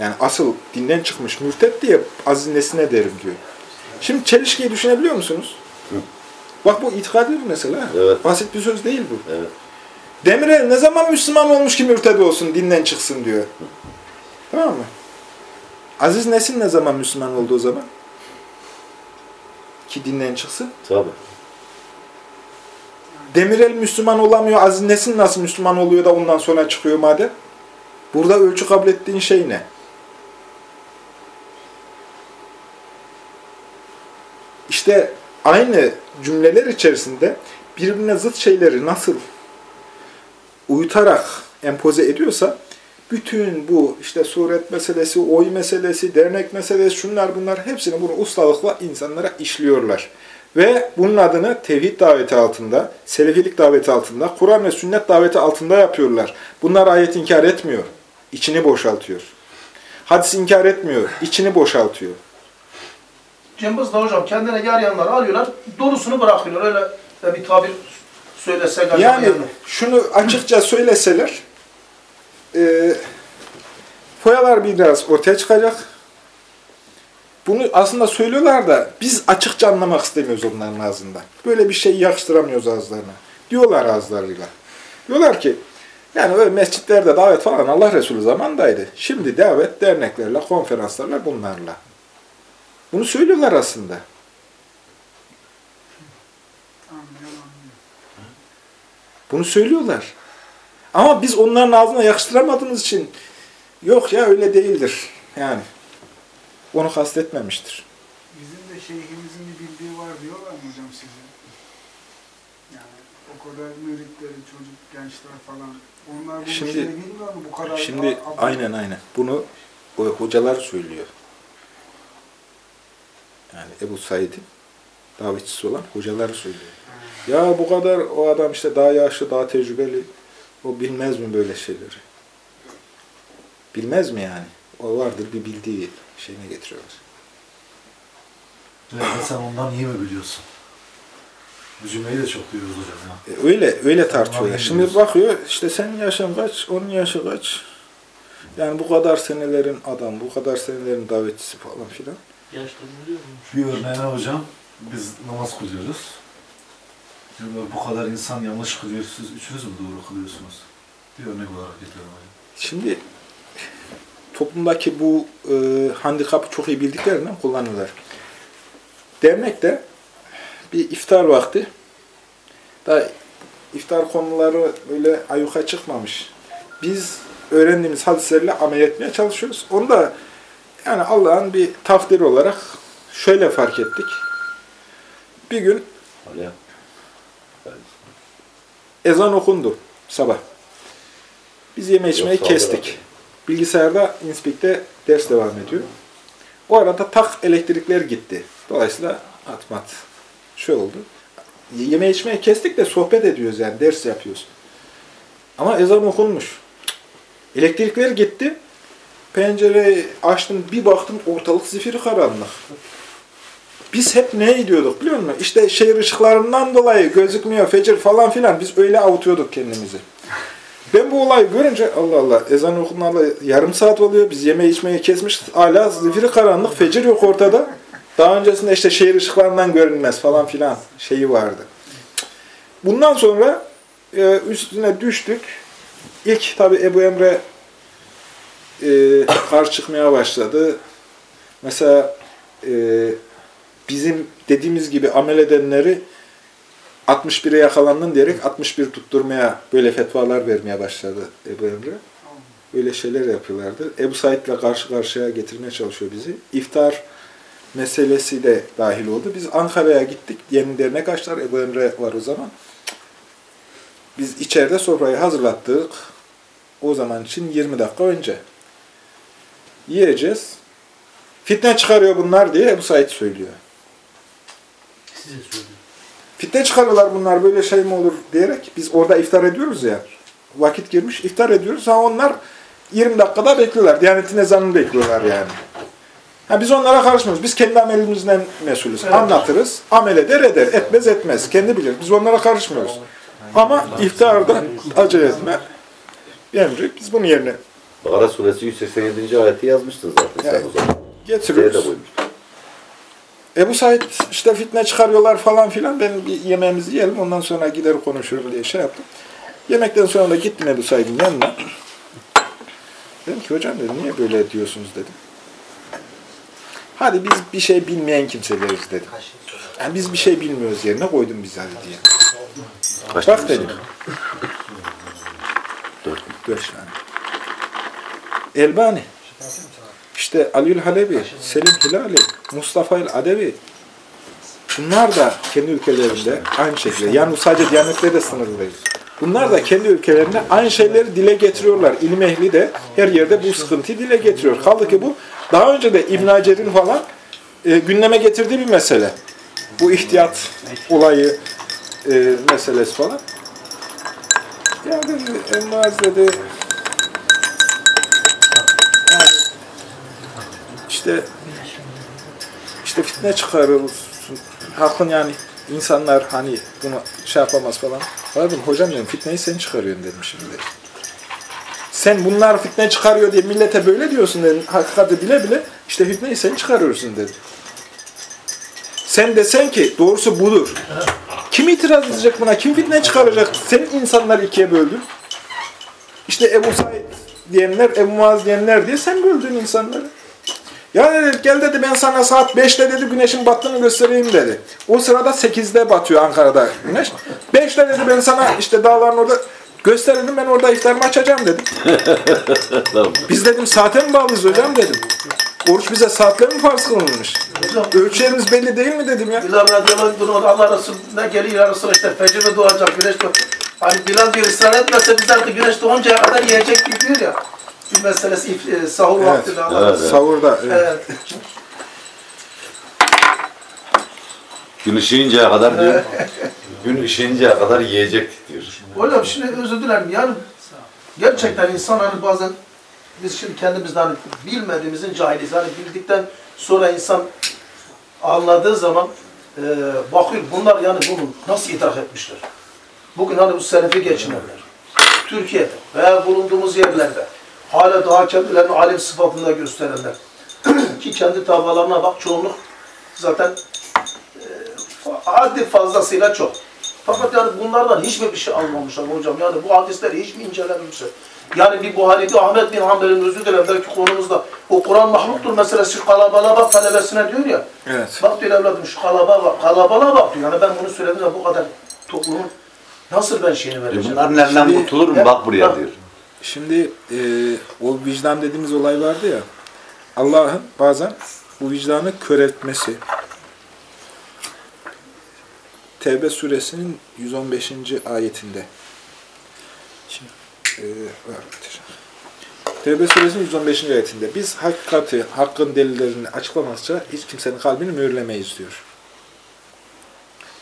S2: Yani asıl dinden çıkmış mürtet diye aziz nesine derim diyor. Şimdi çelişkiyi düşünebiliyor musunuz? Bak bu itikadi bir mesele.
S1: Evet.
S2: Basit bir söz değil bu.
S1: Evet.
S2: Demirel ne zaman Müslüman olmuş ki mürted olsun, dinden çıksın diyor. Tamam mı? Aziz Nesin ne zaman Müslüman oldu o zaman? Ki dinden çıksın.
S1: Tabii.
S2: Demirel Müslüman olamıyor, Aziz Nesin nasıl Müslüman oluyor da ondan sonra çıkıyor madem? Burada ölçü kabul ettiğin şey ne? İşte aynı cümleler içerisinde birbirine zıt şeyleri nasıl uyutarak empoze ediyorsa bütün bu işte suret meselesi, oy meselesi, dernek meselesi, şunlar bunlar hepsini bunu ustalıkla insanlara işliyorlar. Ve bunun adını tevhid daveti altında, selefilik daveti altında, Kur'an ve sünnet daveti altında yapıyorlar. Bunlar ayet inkar etmiyor, içini boşaltıyor. Hadis inkar etmiyor, içini boşaltıyor.
S3: Cembaz da hocam kendine yarayanları alıyorlar, dolusunu bırakıyorlar. Öyle bir tabir söylesek acaba
S2: Yani şunu açıkça söyleseler, e, foyalar biraz ortaya çıkacak. Bunu aslında söylüyorlar da biz açıkça anlamak istemiyoruz onların ağzından. Böyle bir şey yakıştıramıyoruz ağızlarına. Diyorlar ağızlarıyla. Diyorlar ki, yani öyle mescitlerde davet falan Allah Resulü zamandaydı. Şimdi davet derneklerle, konferanslarla bunlarla. Bunu söylüyorlar aslında. Bunu söylüyorlar. Ama biz onların ağzına yakıştıramadığımız için yok ya öyle değildir. Yani onu kastetmemiştir.
S6: Bizim de şeyhimizin bir bildiği var diyorlar mı hocam size? Yani o kadar müritleri, çocuk, gençler falan. Onlar bu
S2: Şimdi-
S6: şeyi bilmiyor mu? Bu kadar
S2: Şimdi aynen aynen. Bunu o hocalar söylüyor. Yani Ebu Said'in davetçisi olan hocalar söylüyor. Ya bu kadar o adam işte daha yaşlı, daha tecrübeli. O bilmez mi böyle şeyleri? Bilmez mi yani? O vardır bir bildiği şeyine getiriyorlar.
S5: Ve sen ondan iyi mi biliyorsun? Bu cümleyi de çok duyuyoruz hocam ya.
S2: E, Öyle öyle tartıyorlar. Şimdi bakıyor işte senin yaşın kaç, onun yaşı kaç. Yani bu kadar senelerin adam, bu kadar senelerin davetçisi falan filan.
S5: Bir örneğine hocam, biz namaz kılıyoruz. Diyorlar bu kadar insan yanlış kılıyor, siz üçünüz mü doğru kılıyorsunuz? Bir örnek olarak getiriyorum hocam.
S2: Şimdi toplumdaki bu e, handikapı çok iyi bildiklerinden kullanıyorlar. Dernekte bir iftar vakti daha iftar konuları böyle ayuka çıkmamış. Biz öğrendiğimiz hadislerle amel etmeye çalışıyoruz. Onu da yani Allah'ın bir takdiri olarak şöyle fark ettik. Bir gün
S1: Öyle.
S2: Ezan okundu sabah. Biz yeme içmeyi
S1: Yok,
S2: kestik. Bilgisayarda Inspik'te ders devam ediyor. O arada tak elektrikler gitti. Dolayısıyla atmat şey oldu. Yeme içmeyi kestik de sohbet ediyoruz yani ders yapıyoruz. Ama ezan okunmuş. Elektrikler gitti. Pencereyi açtım bir baktım ortalık zifiri karanlık. Biz hep ne ediyorduk biliyor musun? İşte şehir ışıklarından dolayı gözükmüyor fecir falan filan biz öyle avutuyorduk kendimizi. Ben bu olayı görünce Allah Allah ezan okunalı yarım saat oluyor. Biz yemeği içmeyi kesmiş. Hala zifiri karanlık fecir yok ortada. Daha öncesinde işte şehir ışıklarından görünmez falan filan şeyi vardı. Bundan sonra e, üstüne düştük. İlk tabi Ebu Emre e, [coughs] karşı çıkmaya başladı. Mesela e, bizim dediğimiz gibi amel edenleri 61'e yakalandın diyerek 61 tutturmaya böyle fetvalar vermeye başladı Ebu Emre. Böyle şeyler yapıyorlardı. Ebu Said'le karşı karşıya getirmeye çalışıyor bizi. İftar meselesi de dahil oldu. Biz Ankara'ya gittik. Yeni dernek açtılar. Ebu Emre var o zaman. Biz içeride sofrayı hazırlattık. O zaman için 20 dakika önce. Yiyeceğiz. Fitne çıkarıyor bunlar diye Ebu Said söylüyor. Fitne çıkarıyorlar bunlar böyle şey mi olur diyerek biz orada iftar ediyoruz ya. Vakit girmiş iftar ediyoruz. Ha onlar 20 dakikada bekliyorlar. Diyanetin ezanını bekliyorlar yani. Ha biz onlara karışmıyoruz. Biz kendi amelimizden mesulüz. Anlatırız. Amel eder eder. Etmez etmez. Kendi bilir. Biz onlara karışmıyoruz. Ama iftarda acele etme. Emri biz bunun yerine
S1: Bakara suresi 187. ayeti yazmıştın zaten sen
S2: Yani,
S1: o zaman.
S2: Getiriyoruz. Ebu Said işte fitne çıkarıyorlar falan filan. Ben bir yemeğimizi yiyelim ondan sonra gider konuşurum diye şey yaptım. Yemekten sonra da gittim Ebu Said'in yanına. Dedim ki hocam dedim, niye böyle diyorsunuz dedim. Hadi biz bir şey bilmeyen kimseleriz dedim. Yani biz bir şey bilmiyoruz yerine koydum biz hadi diye.
S1: Kaç
S2: Bak dedim.
S1: Dört.
S2: Dört tane. Elbani. İşte Aliül Halebi, Selim Hilali, Mustafa el Adevi. Bunlar da kendi ülkelerinde aynı şekilde. Yani bu sadece Diyanet'le de sınırlı değil. Bunlar da kendi ülkelerinde aynı şeyleri dile getiriyorlar. İlim ehli de her yerde bu sıkıntıyı dile getiriyor. Kaldı ki bu daha önce de İbn Hacer'in falan e, gündeme getirdiği bir mesele. Bu ihtiyat olayı e, meselesi falan. Ya dedi, Elmaz dedi, işte işte fitne çıkarılsın. Halkın yani insanlar hani bunu şey yapamaz falan. Dedim hocam dedim fitneyi sen çıkarıyorsun dedim şimdi. Sen bunlar fitne çıkarıyor diye millete böyle diyorsun dedim. Hakikati bile bile işte fitneyi sen çıkarıyorsun dedim. Sen desen ki doğrusu budur. Kim itiraz edecek buna? Kim fitne çıkaracak? Sen insanları ikiye böldün. İşte Ebu Said diyenler, Ebu Muaz diyenler diye sen böldün insanları. Ya dedi gel dedi ben sana saat 5'te dedi güneşin battığını göstereyim dedi. O sırada 8'de batıyor Ankara'da güneş. 5'te dedi ben sana işte dağların orada Göster dedim ben orada iftarımı açacağım dedim. [laughs] Biz dedim saate mi bağlıyız hocam dedim. Oruç bize saatle mi farz kılınmış?
S3: Hocam
S2: Ölçülerimiz belli değil mi dedim ya.
S3: Bilal radıyallahu anh bunu Allah Resulü'ne geliyor Resulallah işte fecir mi doğacak güneş doğacak. Hani Bilal diyor ısrar etmese bizler de güneş doğuncaya kadar yiyecek diyor ya. Bir meselesi if- e, sahur
S2: Evet.
S3: vaktinde Allah
S1: Evet.
S2: Sahurda. evet.
S3: Evet. [laughs]
S1: Gün ışıyıncaya kadar diyor. Gün ışıyıncaya kadar yiyecek diyor.
S3: Hocam şimdi özür dilerim yani gerçekten insan hani bazen biz şimdi kendimizden hani bilmediğimizin cahiliyiz. Hani bildikten sonra insan anladığı zaman e, bakıyor bunlar yani bunu nasıl idrak etmişler. Bugün hani bu selefi geçinenler Türkiye'de veya bulunduğumuz yerlerde hala daha kendilerini alim sıfatında gösterenler [clears throat] ki kendi tavalarına bak çoğunluk zaten e, haddi fazlasıyla çok. Fakat yani bunlardan hiçbir bir şey almamışlar hocam. Yani bu hadisleri hiç mi incelememişler? Yani bir Buhari, bir Ahmet bin Hanbel'in özür dilerim belki konumuzda o Kur'an mahluktur meselesi şu kalabalığa bak talebesine diyor ya.
S2: Evet.
S3: Bak diyor evladım şu kalabalığa bak, kalabalığa bak diyor. Yani ben bunu söyledim de bu kadar toplumun nasıl ben şeyini
S1: E
S3: vereceğim?
S1: bunların elinden
S2: Şimdi-
S1: kurtulur mu?
S3: Ya-
S1: Bak buraya
S3: Ha.
S1: diyor.
S2: Şimdi e, o vicdan dediğimiz olay vardı ya. Allah'ın bazen bu vicdanı kör etmesi. Tevbe suresinin 115. ayetinde. Şimdi, e, arkadaşlar. Tevbe suresinin 115. ayetinde biz hakikati, hakkın delillerini açıklamakça hiç kimsenin kalbini mühürlemeyiz diyor.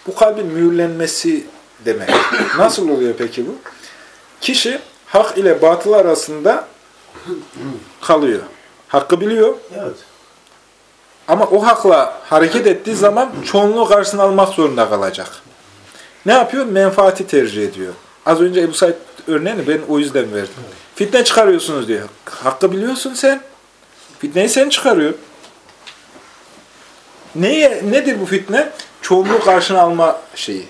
S2: Bu kalbin mühürlenmesi demek. Nasıl oluyor peki bu? Kişi hak ile batıl arasında kalıyor. Hakkı biliyor
S3: Evet.
S2: ama o hakla hareket ettiği zaman çoğunluğu karşısına almak zorunda kalacak. Ne yapıyor? Menfaati tercih ediyor. Az önce Ebu Said örneğini ben o yüzden verdim. Fitne çıkarıyorsunuz diyor. Hakkı biliyorsun sen. Fitneyi sen çıkarıyor. Neye, nedir bu fitne? Çoğunluğu karşına alma şeyi.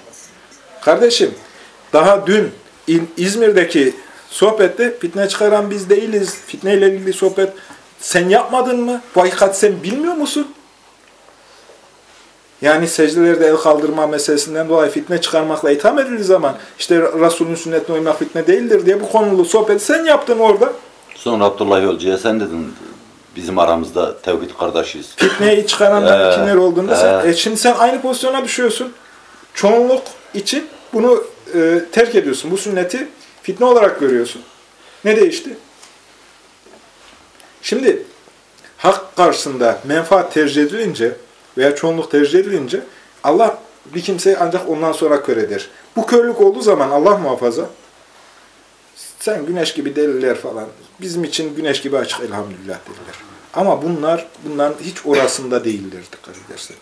S2: Kardeşim, daha dün İzmir'deki sohbette fitne çıkaran biz değiliz. Fitneyle ilgili sohbet. Sen yapmadın mı? Bu hakikati sen bilmiyor musun? Yani secdelerde el kaldırma meselesinden dolayı fitne çıkarmakla itham edildiği zaman işte Resulünün sünnetine uymak fitne değildir diye bu konulu sohbeti sen yaptın orada.
S1: Sonra Abdullah Yolcu'ya sen dedin bizim aramızda tevhid kardeşiz.
S2: Fitneyi çıkaranlar kimler olduğunda sen, e şimdi sen aynı pozisyona düşüyorsun. Çoğunluk için bunu e, terk ediyorsun. Bu sünneti fitne olarak görüyorsun. Ne değişti? Şimdi hak karşısında menfaat tercih edilince veya çoğunluk tercih edilince Allah bir kimseyi ancak ondan sonra kör eder. Bu körlük olduğu zaman Allah muhafaza sen güneş gibi deliller falan. Bizim için güneş gibi açık elhamdülillah dediler. Ama bunlar bunların hiç orasında değiller dikkat edersen.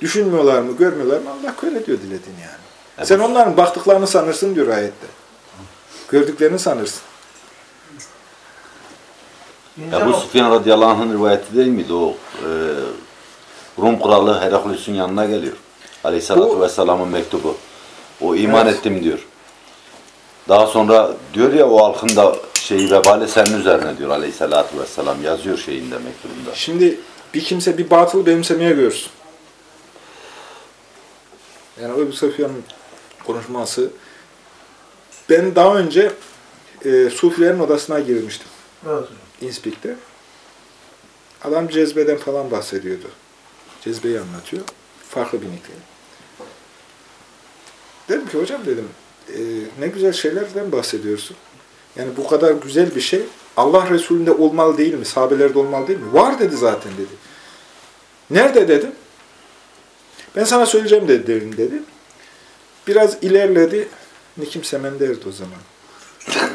S2: Düşünmüyorlar mı, görmüyorlar mı? Allah kör ediyor dilediğini yani.
S1: Evet.
S2: Sen onların baktıklarını sanırsın diyor ayette. Gördüklerini sanırsın.
S3: İnce
S1: Ya bu
S3: bak-
S1: Süfyan radıyallahu anh'ın rivayeti değil miydi o? E, Rum kralı Heraklius'un yanına geliyor. Aleyhissalatu
S2: Bu-
S1: vesselamın mektubu. O iman
S2: Evet.
S1: ettim diyor. Daha sonra diyor ya o halkın da şeyi vebali senin üzerine diyor aleyhissalatu vesselam yazıyor şeyinde mektubunda.
S2: Şimdi bir kimse bir batılı benimsemeye görsün. Yani Ebu Sufyan'ın konuşması. Ben daha önce e, Sufilerin odasına girmiştim.
S3: Evet.
S2: İnspik'te. Adam cezbeden falan bahsediyordu. Cezbeyi anlatıyor. Farklı bir nickle. Dedim ki hocam dedim e, ne güzel şeylerden bahsediyorsun. Yani bu kadar güzel bir şey Allah Resulü'nde olmalı değil mi? Sahabelerde olmalı değil mi? Var dedi zaten dedi. Nerede dedim. Ben sana söyleyeceğim dedi dedi. Biraz ilerledi. Nikim Semender'di o zaman.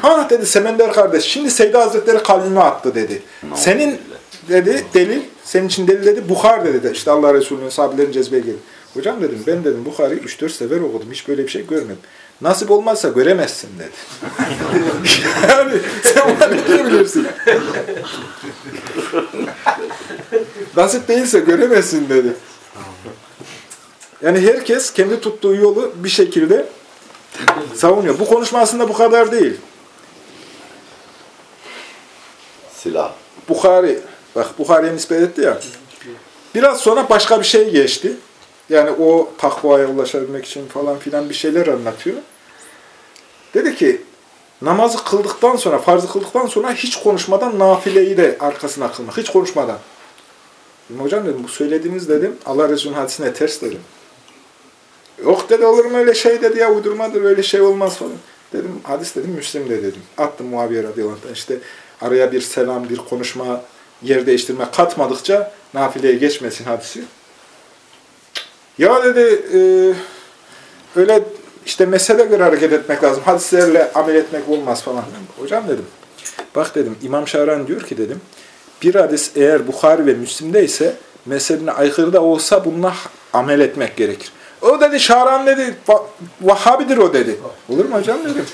S2: Ha dedi Semender kardeş. Şimdi Seyda Hazretleri kalbime attı dedi. Senin dedi delil, senin için delil dedi Bukhar dedi. İşte Allah Resulü'nün sahabelerin cezbeye geldi. Hocam dedim ben dedim Bukhari'yi 3-4 sefer okudum. Hiç böyle bir şey görmedim. Nasip olmazsa göremezsin dedi. [laughs] yani sen ona ne diyebilirsin? [laughs] Nasip değilse göremezsin dedi. Yani herkes kendi tuttuğu yolu bir şekilde savunuyor. Bu konuşma aslında bu kadar değil.
S1: Silah.
S2: Bukhari, bak Bukhari'ye nispet etti ya. Biraz sonra başka bir şey geçti. Yani o takvaya ulaşabilmek için falan filan bir şeyler anlatıyor. Dedi ki namazı kıldıktan sonra, farzı kıldıktan sonra hiç konuşmadan nafileyi de arkasına kılmak. Hiç konuşmadan. Hocam dedim bu söylediğiniz dedim Allah Resulü'nün hadisine ters dedim. Yok dedi olur mu öyle şey dedi ya uydurmadır öyle şey olmaz falan. Dedim hadis dedim Müslim'de dedim. Attım Muaviye radıyallahu anh. İşte araya bir selam, bir konuşma, yer değiştirme katmadıkça nafileye geçmesin hadisi. Ya dedi e, öyle işte mesele göre hareket etmek lazım. Hadislerle amel etmek olmaz falan. Hocam dedim. Bak dedim İmam Şahran diyor ki dedim. Bir hadis eğer Bukhari ve Müslim'de ise mezhebine aykırı da olsa bununla amel etmek gerekir. O dedi Şahran dedi Va- Vahhabidir o dedi. Olur mu hocam dedim.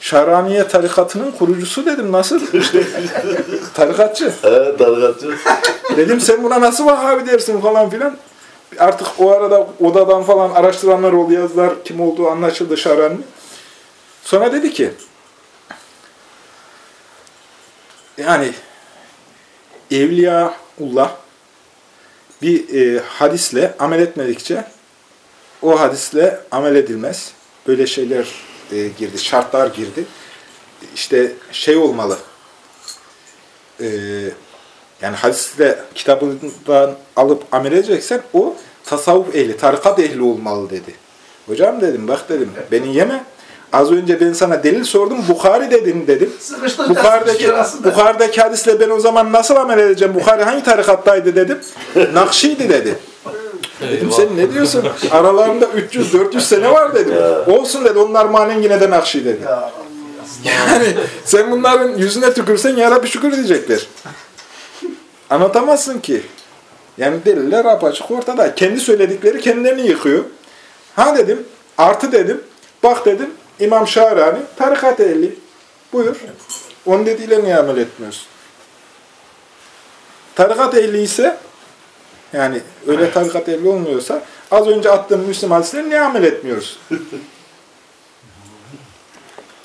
S2: Şahraniye tarikatının kurucusu dedim. Nasıl? [laughs] Tarikatçı.
S1: Evet, tarikatçı.
S2: Dedim sen buna nasıl Vahhabi dersin falan filan. Artık o arada odadan falan araştıranlar oldu yazdılar. Kim olduğu anlaşıldı Şahrani. Sonra dedi ki yani Evliyaullah bir e, hadisle amel etmedikçe o hadisle amel edilmez. Böyle şeyler e, girdi, şartlar girdi. İşte şey olmalı, e, yani hadisle kitabından alıp amel edeceksen o tasavvuf ehli, tarikat ehli olmalı dedi. Hocam dedim, bak dedim, beni yeme. Az önce ben sana delil sordum, Bukhari dedin dedim.
S3: Sıkıştın
S2: Bukhari'deki, Bukhari'deki hadisle ben o zaman nasıl amel edeceğim? Bukhari hangi tarikattaydı dedim. [laughs] Nakşiydi dedi. Dedim sen ne diyorsun? Aralarında 300-400 sene var dedim. Olsun dedi onlar manen yine de Nakşi dedi.
S3: Ya,
S2: Yani sen bunların yüzüne tükürsen ya Rabbi şükür diyecekler. Anlatamazsın ki. Yani deliller apaçık ortada. Kendi söyledikleri kendilerini yıkıyor. Ha dedim, artı dedim, bak dedim, İmam Şahrani tarikat ehli. Buyur. Onun dediğiyle niye amel etmiyorsun? Tarikat ehli ise, yani öyle tarikat ehli olmuyorsa, az önce attığım Müslüm hadisleri niye amel etmiyoruz? [laughs]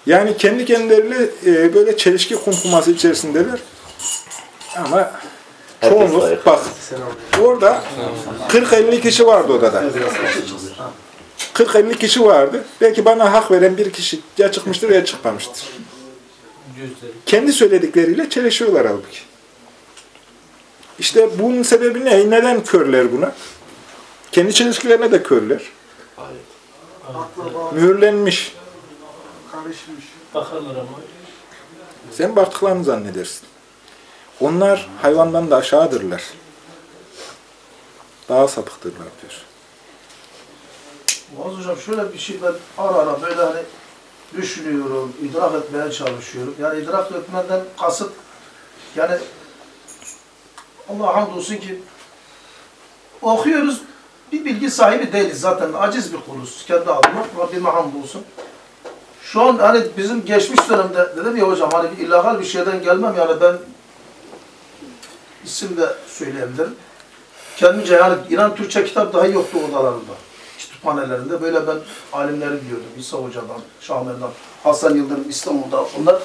S2: Yani kendi kendileriyle e, böyle çelişki kumkuması içerisindeler. Ama çoğunluk, bak orada 40-50 kişi vardı odada. 40-50 kişi vardı. Belki bana hak veren bir kişi ya çıkmıştır ya çıkmamıştır. Kendi söyledikleriyle çelişiyorlar halbuki. İşte bunun sebebi ne? Neden körler buna? Kendi çelişkilerine de körler.
S6: Akraba
S2: Mühürlenmiş.
S6: karışmış.
S2: Sen baktıklarını zannedersin. Onlar hayvandan da aşağıdırlar. Daha sapıktırlar diyor.
S3: Muaz hocam şöyle bir şey ben ara ara böyle hani düşünüyorum, idrak etmeye çalışıyorum. Yani idrak etmeden kasıt yani Allah hamdolsun ki okuyoruz bir bilgi sahibi değiliz zaten. Aciz bir kuluz. Kendi adıma Rabbime hamdolsun. Şu an hani bizim geçmiş dönemde dedim ya hocam hani bir illegal bir şeyden gelmem yani ben isim de söyleyebilirim. Kendimce yani İran Türkçe kitap dahi yoktu odalarında. Kütüphanelerinde böyle ben alimleri biliyordum. İsa Hoca'dan, Şahmer'dan, Hasan Yıldırım İstanbul'da onlar.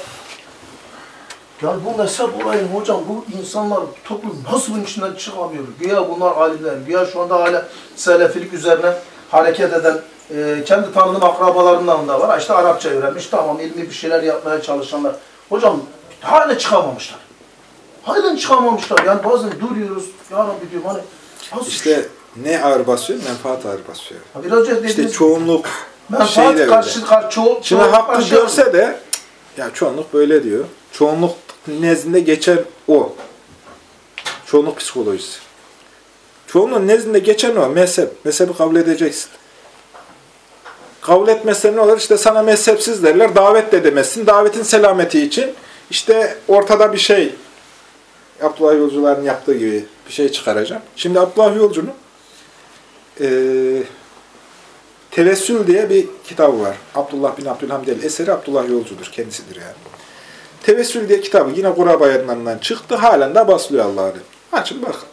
S3: Yani bu mezhep olayı hocam bu insanlar toplum nasıl bunun içinden çıkamıyor? Güya bunlar alimler, güya şu anda hala selefilik üzerine hareket eden e, kendi tanıdığım akrabalarımdan da var. İşte Arapça öğrenmiş, tamam ilmi bir şeyler yapmaya çalışanlar. Hocam hala çıkamamışlar. Halen çıkamamışlar. Yani bazen duruyoruz. Ya Rabbi diyorum hani nasıl
S2: İşte ne ağır basıyor? Menfaat ağır basıyor.
S3: Ha, Biraz önce
S2: İşte çoğunluk
S3: menfaat karşı, karşı çoğu,
S2: Şimdi hakkı
S3: karşı-
S2: görse de ya çoğunluk böyle diyor. Çoğunluk nezdinde geçen o. Çoğunluk psikolojisi. Çoğunluğun nezdinde geçen o. Mezhep. Mezhebi kabul edeceksin. Kabul etmezsen ne olur? İşte sana mezhepsiz derler. Davet de demezsin. Davetin selameti için işte ortada bir şey Abdullah Yolcuların yaptığı gibi bir şey çıkaracağım. Şimdi Abdullah Yolcu'nun eee Tevessül diye bir kitabı var. Abdullah bin Abdülhamid el eseri Abdullah Yolcudur. Kendisidir yani. Tevessül diye kitabı yine Kuraba yayınlarından çıktı. Halen de basılıyor Allah'ın. Açın bakın.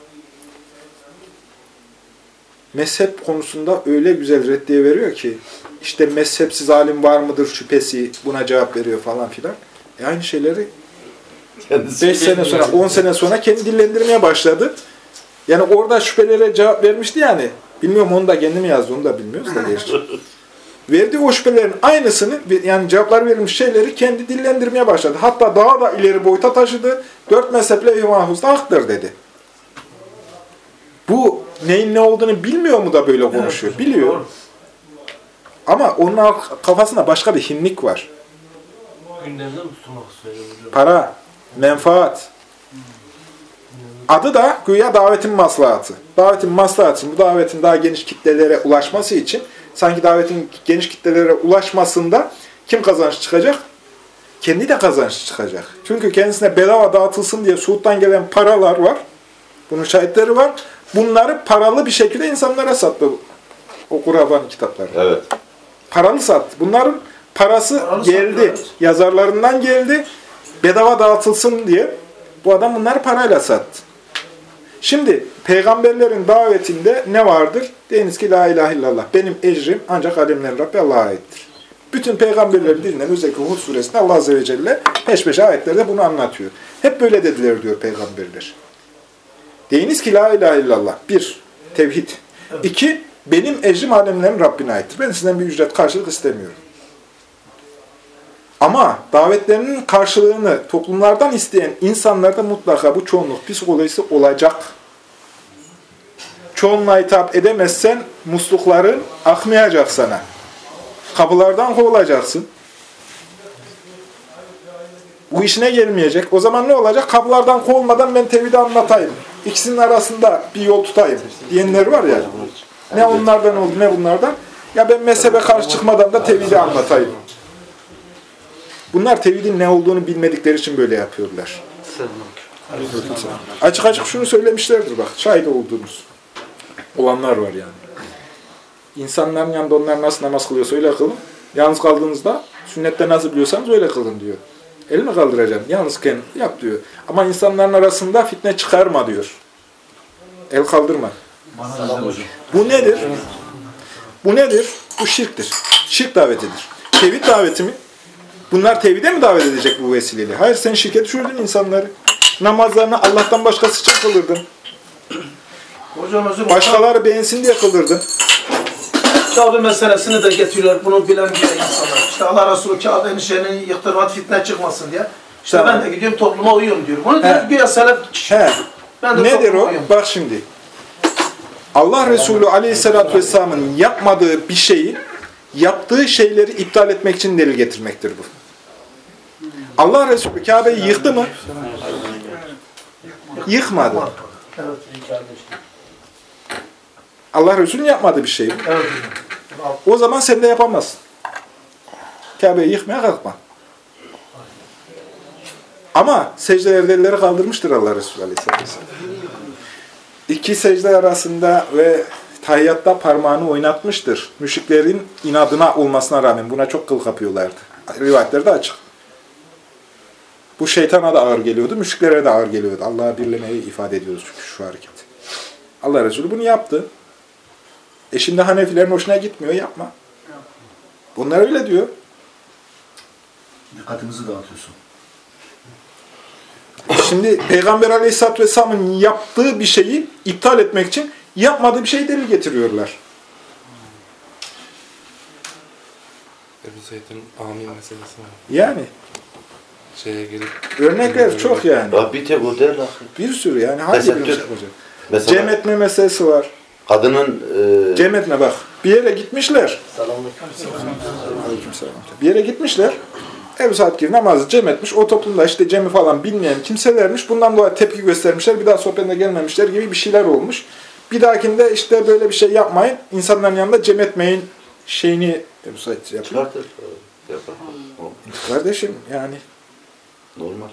S2: Mezhep konusunda öyle güzel reddiye veriyor ki işte mezhepsiz alim var mıdır şüphesi buna cevap veriyor falan filan. E aynı şeyleri
S1: Kendisi
S2: 5 sene sonra, 10 sene sonra kendi dillendirmeye başladı. Yani orada şüphelere cevap vermişti yani. Bilmiyorum onu da kendi mi yazdı onu da bilmiyoruz da gerçi. [laughs] verdiği o şüphelerin aynısını, yani cevaplar verilmiş şeyleri kendi dillendirmeye başladı. Hatta daha da ileri boyuta taşıdı. Dört mezheple İmam Mahfuz da haktır dedi. Bu neyin ne olduğunu bilmiyor mu da böyle konuşuyor? Biliyor.
S3: Doğru.
S2: Ama onun kafasında başka bir hinlik var.
S7: Gündemde mi tutmak istiyor hocam?
S2: Para, menfaat. Adı da güya davetin maslahatı. Davetin maslahatı, bu davetin daha geniş kitlelere ulaşması için, sanki davetin geniş kitlelere ulaşmasında kim kazanç çıkacak? Kendi de kazanç çıkacak. Çünkü kendisine bedava dağıtılsın diye Suud'dan gelen paralar var. Bunun şahitleri var. Bunları paralı bir şekilde insanlara sattı o Kur'an kitapları.
S1: Evet.
S2: Paralı sattı. Bunların parası
S3: Paralı
S2: geldi.
S3: sattı, evet.
S2: Yazarlarından geldi. Bedava dağıtılsın diye bu adam bunları parayla sattı. Şimdi peygamberlerin davetinde ne vardır? Deyiniz ki la ilahe illallah. Benim ecrim ancak alemlerin Rabbi Allah'a aittir. Bütün peygamberlerin dilinden özellikle Hud suresinde Allah Azze ve Celle peş peşe ayetlerde bunu anlatıyor. Hep böyle dediler diyor peygamberler. Deyiniz ki la ilahe illallah. Bir, tevhid. İki, benim ecrim alemlerin Rabbine aittir. Ben sizden bir ücret karşılık istemiyorum. Ama davetlerinin karşılığını toplumlardan isteyen insanlarda mutlaka bu çoğunluk psikolojisi olacak. Çoğunluğa hitap edemezsen muslukların akmayacak sana. Kapılardan kovulacaksın. Bu işine gelmeyecek. O zaman ne olacak? Kapılardan kovulmadan ben tevhidi anlatayım. İkisinin arasında bir yol tutayım diyenler var ya. Ne onlardan oldu ne bunlardan. Ya ben mezhebe karşı çıkmadan da tevhidi anlatayım. Bunlar tevhidin ne olduğunu bilmedikleri için böyle yapıyorlar. Açık açık şunu söylemişlerdir bak. Şahit olduğunuz olanlar var yani. İnsanların yanında onlar nasıl namaz kılıyorsa öyle kılın. Yalnız kaldığınızda sünnette nasıl biliyorsanız öyle kılın diyor. Elini kaldıracaksın. Yalnızken yap diyor. Ama insanların arasında fitne çıkarma diyor. El kaldırma. Bu nedir? Bu nedir? Bu şirktir. Şirk davetidir. Tevhid daveti mi? Bunlar tevhide mi davet edecek bu vesileyle? Hayır sen şirke düşürdün insanları. Namazlarını Allah'tan başkası için kılırdın.
S3: Hocam
S2: Başkaları beğensin diye kılırdın.
S3: Kabe meselesini de getiriyor. Bunu bilen diye insanlar. İşte Allah Resulü Kabe'nin şeyini yıktırmat fitne çıkmasın diye. İşte
S2: Tamam.
S3: ben de gidiyorum topluma uyuyorum diyor. Bunu diyor güya selef.
S2: He.
S3: Ben de
S2: Nedir o?
S3: uyuyorum.
S2: Bak şimdi. Allah Resulü Aleyhisselatü Vesselam'ın yapmadığı bir şeyi yaptığı şeyleri iptal etmek için delil getirmektir bu. Allah Resulü Kabe'yi yıktı mı? Yıkmadı. Allah Resulü'nün yapmadığı bir şey. O zaman sen de yapamazsın. Kabe'yi yıkmaya kalkma. Ama secdelerde elleri kaldırmıştır Allah Resulü Aleyhisselatü. İki secde arasında ve tahiyyatta parmağını oynatmıştır. Müşriklerin inadına olmasına rağmen buna çok kıl kapıyorlardı. Rivayetlerde açık. Bu şeytana da ağır geliyordu, müşriklere de ağır geliyordu. Allah'a birlemeyi ifade ediyoruz çünkü şu hareket. Allah Resulü bunu yaptı. E şimdi Hanefilerin hoşuna gitmiyor, yapma. Bunlar öyle diyor.
S5: Dikkatimizi dağıtıyorsun.
S2: Şimdi Peygamber Aleyhisselatü Vesselam'ın yaptığı bir şeyi iptal etmek için yapmadığı bir şey delil getiriyorlar.
S8: Ebu Said'in amin meselesi var.
S2: Yani
S8: Şeye gelip
S2: örnekler çok yani.
S1: Ya bir tek o değil ahi.
S2: Bir sürü yani. Hangi
S1: Türk-
S2: çıkacak?
S1: Mesela
S2: Cem etme meselesi var.
S1: kadının e,
S2: Cem etme bak. Bir yere gitmişler. Aleykümselam. Bir yere gitmişler. Ebu Saad gibi namazı cem etmiş. O toplumda işte cemi falan bilmeyen kimselermiş. Bundan dolayı tepki göstermişler. Bir daha sohbetine gelmemişler gibi bir şeyler olmuş. Bir dahakinde işte böyle bir şey yapmayın. İnsanların yanında cem etmeyin şeyini Ebu Said yapıyor.
S1: çıkartır. Yapar. O
S2: Kardeşim yani.
S1: Normal.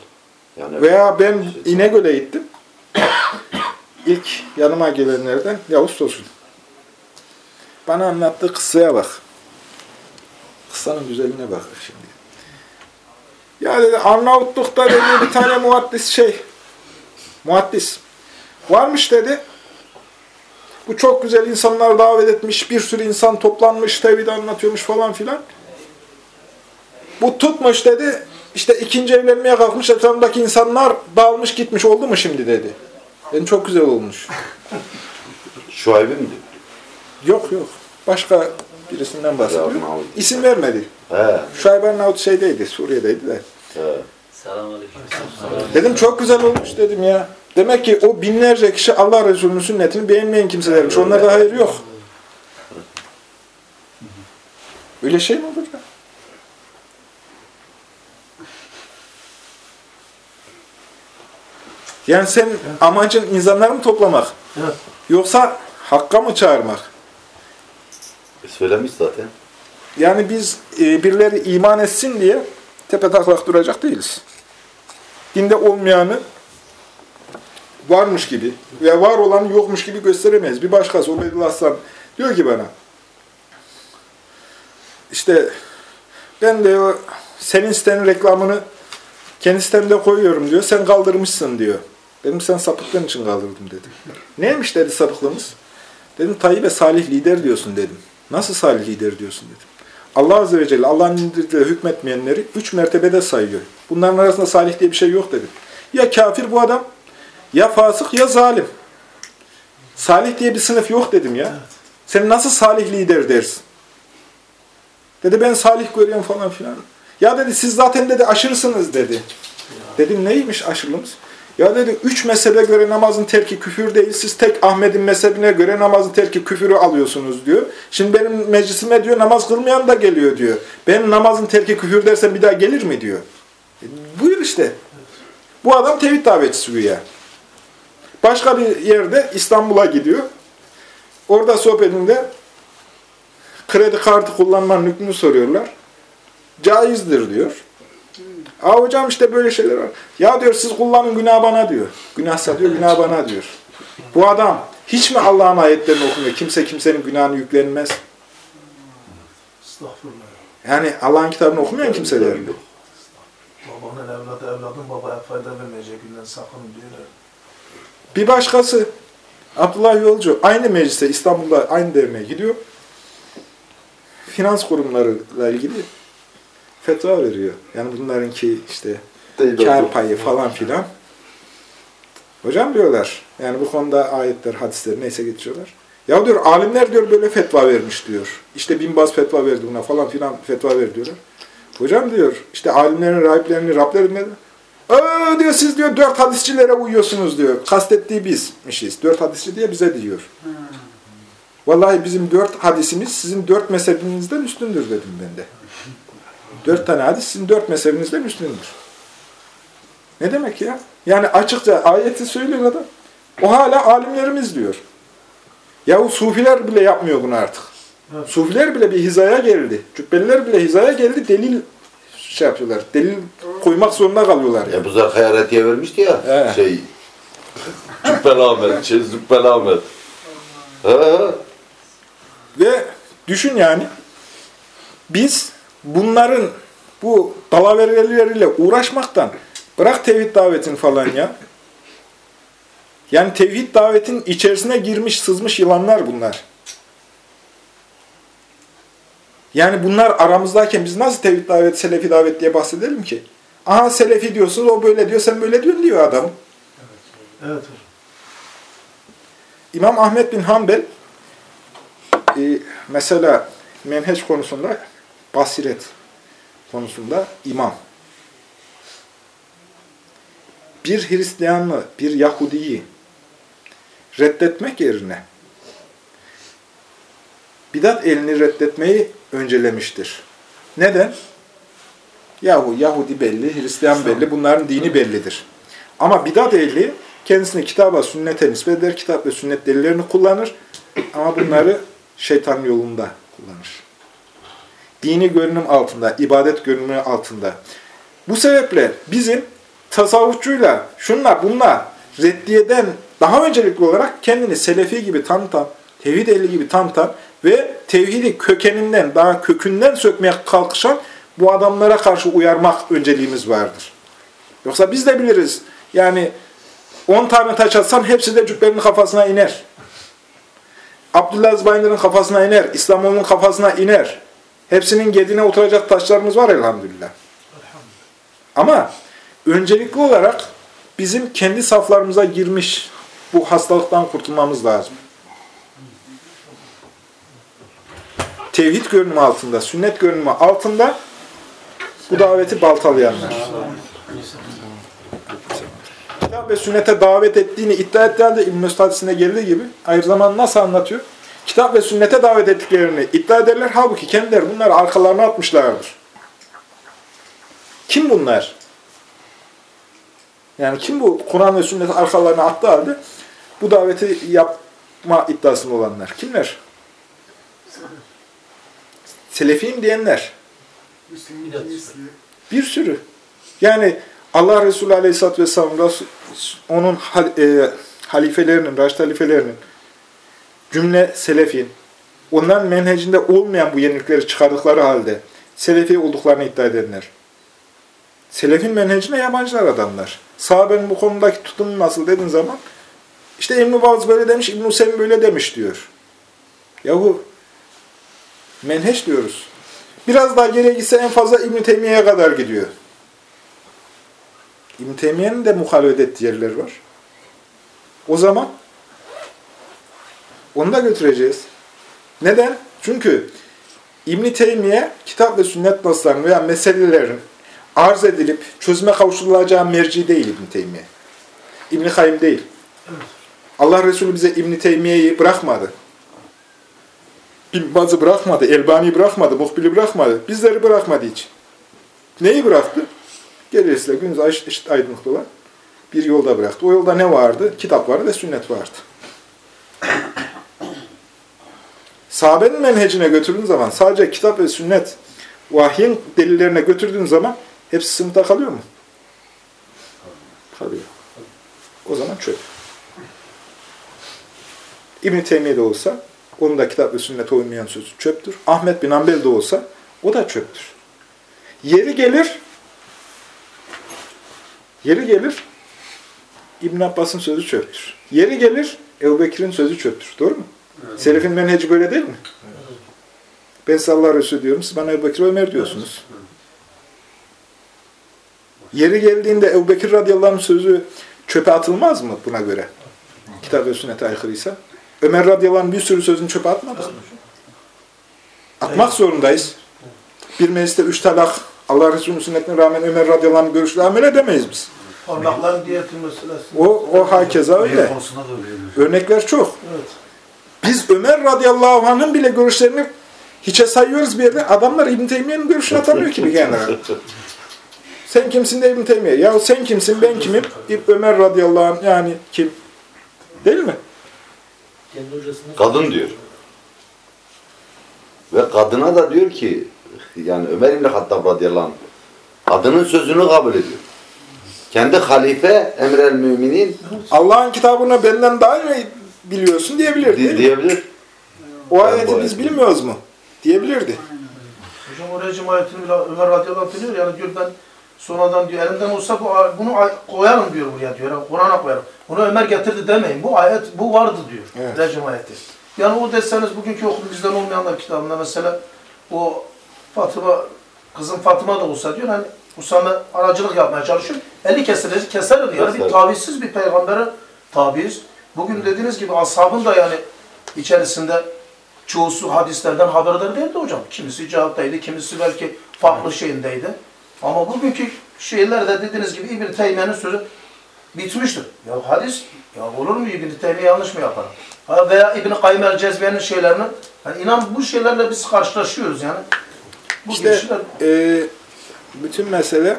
S1: Yani
S2: Veya ben İnegöl'e gittim. İlk yanıma gelenlerden Yavuz Tosun. Bana anlattığı kıssaya bak. Kıssanın güzelliğine bak şimdi. Ya dedi Arnavutluk'ta dedi bir tane muhaddis şey. Muhaddis. Varmış dedi. Bu çok güzel insanlar davet etmiş. Bir sürü insan toplanmış. Tevhid anlatıyormuş falan filan. Bu tutmuş dedi. İşte ikinci evlenmeye kalkmış. Etrafındaki insanlar dağılmış gitmiş. Oldu mu şimdi dedi. Dedim çok güzel olmuş. [laughs]
S1: Şuayb'i mi?
S2: Yok yok. Başka birisinden bahsediyor. İsim vermedi.
S1: He.
S2: Şuayb Arnavut şeydeydi, Suriye'deydi de.
S1: he.
S7: Selamünaleyküm.
S2: Dedim çok güzel olmuş dedim ya. Demek ki o binlerce kişi Allah Resulü'nün sünnetini beğenmeyen kimselermiş. Onlarda hayır yok. Öyle şey mi olur ya? Yani senin amacın insanları mı toplamak?
S3: Evet.
S2: Yoksa hakka mı çağırmak?
S1: E, Söylemiş zaten.
S2: Yani biz e, birileri iman etsin diye tepe taklak duracak değiliz. Dinde olmayanı varmış gibi veya var olanı yokmuş gibi gösteremeyiz. Bir başkası Ubeydullah Aslan diyor ki bana işte ben de senin sitenin reklamını kendi sitemde koyuyorum diyor. Sen kaldırmışsın diyor. Dedim sen sapıklığın için kaldırdım dedim. Neymiş dedi sapıklığımız? Dedim Tayyip'e salih lider diyorsun dedim. Nasıl salih lider diyorsun dedim. Allah Azze ve Celle Allah'ın indirdiği hükmetmeyenleri üç mertebede sayıyor. Bunların arasında salih diye bir şey yok dedim. Ya kafir bu adam, ya fasık ya zalim. Salih diye bir sınıf yok dedim ya. Sen nasıl salih lider dersin? Dedi ben salih görüyorum falan filan. Ya dedi siz zaten dedi aşırısınız dedi. Dedim neymiş aşırılığımız? Ya dedi üç mezhebe göre namazın terki küfür değil. Siz tek Ahmet'in mezhebine göre namazın terki küfürü alıyorsunuz diyor. Şimdi benim meclisime diyor namaz kılmayan da geliyor diyor. Ben namazın terki küfür dersem bir daha gelir mi diyor. E, buyur işte. Bu adam tevhid davetçisi güya. Başka bir yerde İstanbul'a gidiyor. Orada sohbetinde kredi kartı kullanmanın hükmünü soruyorlar. Caizdir diyor. Aa hocam işte böyle şeyler var. Ya diyor siz kullanın günah bana diyor. Günahsa diyor günah bana diyor. Bu adam hiç mi Allah'ın ayetlerini okumuyor? Kimse kimsenin günahını yüklenmez.
S3: Estağfurullah.
S2: Yani Allah'ın kitabını okumayan kimseler.
S3: Babanın evladı evladın babaya fayda vermeyecek günden sakın diyor.
S2: Bir başkası Abdullah Yolcu aynı meclise İstanbul'da aynı derneğe gidiyor. Finans kurumlarıyla ilgili fetva veriyor. Yani bunlarınki işte kar payı falan filan. Hocam diyorlar, yani bu konuda ayetler, hadisler neyse getiriyorlar. Ya diyor, alimler diyor böyle fetva vermiş diyor. İşte binbaz fetva verdi buna falan filan fetva verdi diyorlar. Hocam diyor, işte alimlerin, rahiplerini, Rablerini Aa diyor siz diyor dört hadisçilere uyuyorsunuz diyor. Kastettiği bizmişiz. Dört hadisçi diye bize diyor. Vallahi bizim dört hadisimiz sizin dört mezhebinizden üstündür dedim ben de. [laughs] Dört tane hadis sizin dört mezhebinizden üstündür. Ne demek ya? Yani açıkça ayeti söylüyor adam. O hala alimlerimiz diyor. Yahu sufiler bile yapmıyor bunu artık.
S3: Evet.
S2: Sufiler bile bir hizaya geldi. Cübbeliler bile hizaya geldi. Delil şey yapıyorlar. Delil koymak zorunda kalıyorlar. Yani.
S1: Ebu Zer Hayaleti'ye vermişti ya.
S2: He.
S1: Şey. Cübbeli Ahmet. Şey, Zübbeli Ahmet. He.
S2: Ve düşün yani biz bunların bu dalavereleriyle uğraşmaktan bırak tevhid davetin falan ya. Yani tevhid davetin içerisine girmiş, sızmış yılanlar bunlar. Yani bunlar aramızdayken biz nasıl tevhid davet, selefi davet diye bahsedelim ki? Aha selefi diyorsunuz, o böyle diyor, sen böyle diyorsun diyor adam.
S3: Evet.
S2: İmam Ahmet bin Hanbel e, mesela menheç konusunda basiret konusunda imam. Bir Hristiyanlı, bir Yahudiyi reddetmek yerine bidat elini reddetmeyi öncelemiştir. Neden? Yahu Yahudi belli, Hristiyan belli, bunların dini bellidir. Ama bidat ehli kendisini kitaba, sünnete nispet eder, kitap ve sünnet delillerini kullanır ama bunları şeytan yolunda kullanır. Dini görünüm altında, ibadet görünümü altında. Bu sebeple bizim tasavvufçuyla, şunla bunla reddiyeden daha öncelikli olarak kendini selefi gibi tanıtan, tevhid ehli gibi tanıtan ve tevhidi kökeninden, daha kökünden sökmeye kalkışan bu adamlara karşı uyarmak önceliğimiz vardır. Yoksa biz de biliriz. Yani 10 tane taş atsam hepsi de cübbenin kafasına iner. Abdullah Zbayndır'ın kafasına iner. İslamoğlu'nun kafasına iner. Hepsinin gedine oturacak taşlarımız var elhamdülillah. Ama öncelikli olarak bizim kendi saflarımıza girmiş bu hastalıktan kurtulmamız lazım. tevhid görünümü altında, sünnet görünümü altında bu daveti baltalayanlar. Kitap ve sünnete davet ettiğini iddia ettiği halde İbn-i geldiği gibi aynı zamanda nasıl anlatıyor? Kitap ve sünnete davet ettiklerini iddia ederler. Halbuki kendileri bunları arkalarına atmışlardır. Kim bunlar? Yani kim bu Kur'an ve sünneti arkalarına attığı halde bu daveti yapma iddiasında olanlar? Kimler? Selefiyim diyenler. Bir sürü. Yani Allah Resulü Aleyhisselatü Vesselam, onun e, halifelerinin, raşid halifelerinin, cümle selefin, onların menhecinde olmayan bu yenilikleri çıkardıkları halde selefi olduklarını iddia edenler. Selefin menhecine yabancılar adamlar. Sahabenin bu konudaki tutumu nasıl dediğin zaman işte İbn-i Baz böyle demiş, İbn-i Hüseyin böyle demiş diyor. Yahu menheç diyoruz. Biraz daha geriye gitse en fazla İbn-i Teymiye'ye kadar gidiyor. İbn-i Teymiye'nin de muhalefet ettiği yerler var. O zaman onu da götüreceğiz. Neden? Çünkü İbn-i Teymiye kitap ve sünnet naslarının veya meselelerin arz edilip çözüme kavuşturulacağı merci değil İbn-i Teymiye. İbn-i Kayyım değil. Allah Resulü bize İbn-i Teymiye'yi bırakmadı. Bin Baz'ı bırakmadı, Elbani'yi bırakmadı, Muhbil'i bırakmadı. Bizleri bırakmadı hiç. Neyi bıraktı? Gerisiyle günümüz eşit, aydınlıkta olan bir yolda bıraktı. O yolda ne vardı? Kitap vardı ve sünnet vardı. Sahabenin menhecine götürdüğün zaman, sadece kitap ve sünnet, vahyin delillerine götürdüğün zaman hepsi sınıfta kalıyor mu? Kalıyor. O zaman çöp. İbn-i Teymiye de olsa, onun da kitap ve sünnete uymayan sözü çöptür. Ahmet bin Ambel de olsa, o da çöptür. Yeri gelir, yeri gelir, İbn Abbas'ın sözü çöptür. Yeri gelir, Ebu Bekir'in sözü çöptür. Doğru mu? Selefin menheci böyle değil mi? Ben size Allah Resulü diyorum, siz bana Ebu Bekir Ömer diyorsunuz. Yeri geldiğinde Ebu Bekir radıyallahu sözü çöpe atılmaz mı buna göre? Kitap ve sünnete aykırıysa. Ömer radıyallahu anh bir sürü sözünü çöpe atmadık mı? Atmak zorundayız. Bir mecliste üç talak Allah Resulü'nün sünnetine rağmen Ömer radıyallahu anh'ın görüşüyle amel edemeyiz biz.
S3: Parmakların diyeti meselesi.
S2: O, o hakeza
S5: öyle.
S2: Örnekler çok.
S3: Evet.
S2: Biz Ömer radıyallahu anh'ın bile görüşlerini hiçe sayıyoruz bir yerde. Adamlar İbn Teymiye'nin görüşünü atamıyor ki bir kenara. [laughs] Sen kimsin de İbn Teymiye? Ya sen kimsin ben kimim? İb- Ömer radıyallahu anh yani kim? Değil mi?
S7: Kendi hocasını
S1: Kadın diyor. Ve kadına da diyor ki yani Ömer İbni Hattab radıyallahu anh kadının sözünü kabul ediyor. Kendi halife emrel müminin
S2: Allah'ın kitabını benden daha iyi biliyorsun diyebilirdi. değil mi?
S1: diyebilir.
S2: O ayeti biz bilmiyoruz mu? Diyebilirdi.
S3: Hocam o rejim ayetini bile Ömer radıyallahu anh diyor yani diyor ben sonradan diyor elimden olsa bunu koyarım diyor buraya diyor. Yani Kur'an'a koyarım. Bunu Ömer getirdi demeyin. Bu ayet bu vardı diyor.
S2: Evet.
S3: Rejim ayeti. Yani o deseniz bugünkü okul bizden olmayanlar kitabında mesela o Fatıma kızım Fatıma da olsa diyor hani Usame aracılık yapmaya çalışıyor. Eli kesilir, keser yani bir tavizsiz bir peygambere tabiiz. Bugün dediğiniz gibi ashabın da yani içerisinde çoğusu hadislerden haberdar değildi hocam. Kimisi cihattaydı, kimisi belki farklı şeyindeydi. Ama bugünkü şeylerde dediğiniz gibi İbn-i Teymiye'nin sözü bitmiştir. Ya hadis, ya olur mu İbn-i Teymiye yanlış mı yapar? Ha veya İbn-i Kayyum el-Cezbiye'nin şeylerini, yani inan bu şeylerle biz karşılaşıyoruz yani. Bu
S2: İşte
S3: şeyler,
S2: e, bütün mesele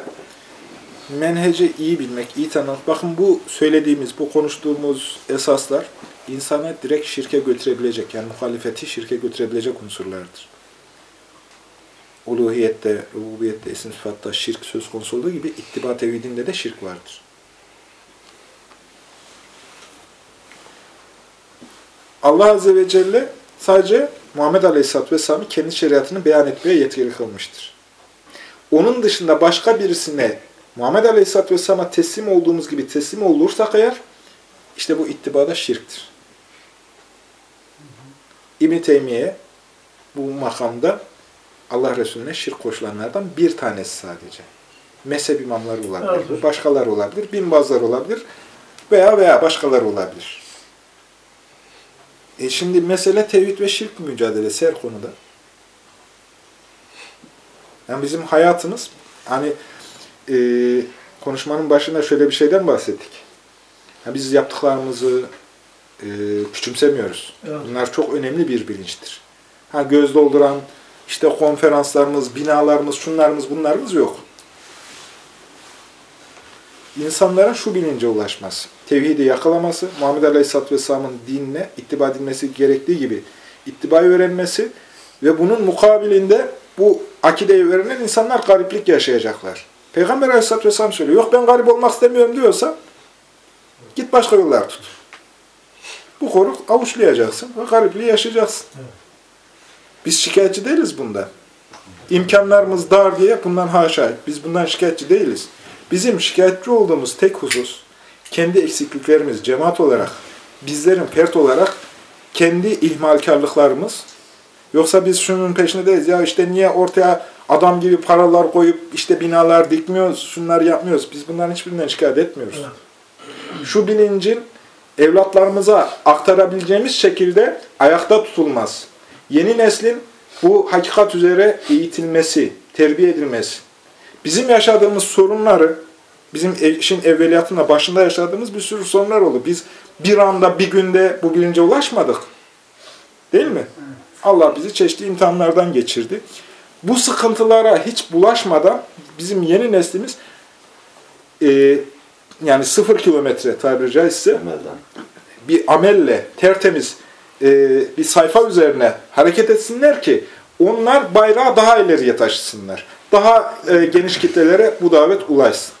S2: menheci iyi bilmek, iyi tanımak. Bakın bu söylediğimiz, bu konuştuğumuz esaslar insanı direkt şirke götürebilecek, yani muhalefeti şirke götürebilecek unsurlardır. Uluhiyette, rububiyette, isim sıfatta şirk söz konusu olduğu gibi ittiba tevhidinde de şirk vardır. Allah Azze ve Celle sadece Muhammed Aleyhisselatü Vesselam'ı kendi şeriatını beyan etmeye yetkili kılmıştır. Onun dışında başka birisine Muhammed Aleyhisselatü Vesselam'a teslim olduğumuz gibi teslim olursak eğer, işte bu ittibada şirktir. İbn-i Teymiye bu makamda Allah Resulüne şirk koşulanlardan bir tanesi sadece. Mezhep imamları olabilir,
S3: Evet.
S2: başkaları olabilir, binbazlar olabilir veya veya başkaları olabilir. E şimdi mesele tevhid ve şirk mücadelesi her konuda. Yani bizim hayatımız hani e, konuşmanın başında şöyle bir şeyden bahsettik. Yani biz yaptıklarımızı e, küçümsemiyoruz.
S3: Evet.
S2: Bunlar çok önemli bir bilinçtir. Ha göz dolduran işte konferanslarımız, binalarımız, şunlarımız, bunlarımız yok. İnsanların şu bilince ulaşması, tevhidi yakalaması, Muhammed Aleyhisselatü Vesselam'ın dinine ittiba edilmesi gerektiği gibi ittibayı öğrenmesi ve bunun mukabilinde bu akideyi öğrenen insanlar gariplik yaşayacaklar. Peygamber Aleyhisselatü Vesselam söylüyor, yok ben garip olmak istemiyorum diyorsa git başka yollar tut. Bu koruk avuçlayacaksın ve garipliği yaşayacaksın. Biz şikayetçi değiliz bundan. İmkanlarımız dar diye bundan haşa. Biz bundan şikayetçi değiliz. Bizim şikayetçi olduğumuz tek husus, kendi eksikliklerimiz cemaat olarak, bizlerin fert olarak kendi ihmalkarlıklarımız. Yoksa biz şunun peşindeyiz ya işte niye ortaya adam gibi paralar koyup işte binalar dikmiyoruz, şunları yapmıyoruz. Biz bunların hiçbirinden şikayet etmiyoruz. Şu bilincin evlatlarımıza aktarabileceğimiz şekilde ayakta tutulmaz. Yeni neslin bu hakikat üzere eğitilmesi, terbiye edilmesi. Bizim yaşadığımız sorunları, bizim işin evveliyatında başında yaşadığımız bir sürü sorunlar oldu. Biz bir anda, bir günde bu bilince ulaşmadık. Değil mi? Allah bizi çeşitli imtihanlardan geçirdi. Bu sıkıntılara hiç bulaşmadan bizim yeni neslimiz e, yani sıfır kilometre tabiri caizse
S1: Temelden.
S2: bir amelle tertemiz e, bir sayfa üzerine hareket etsinler ki onlar bayrağı daha ileriye taşısınlar. Daha e, geniş kitlelere bu davet ulaşsın.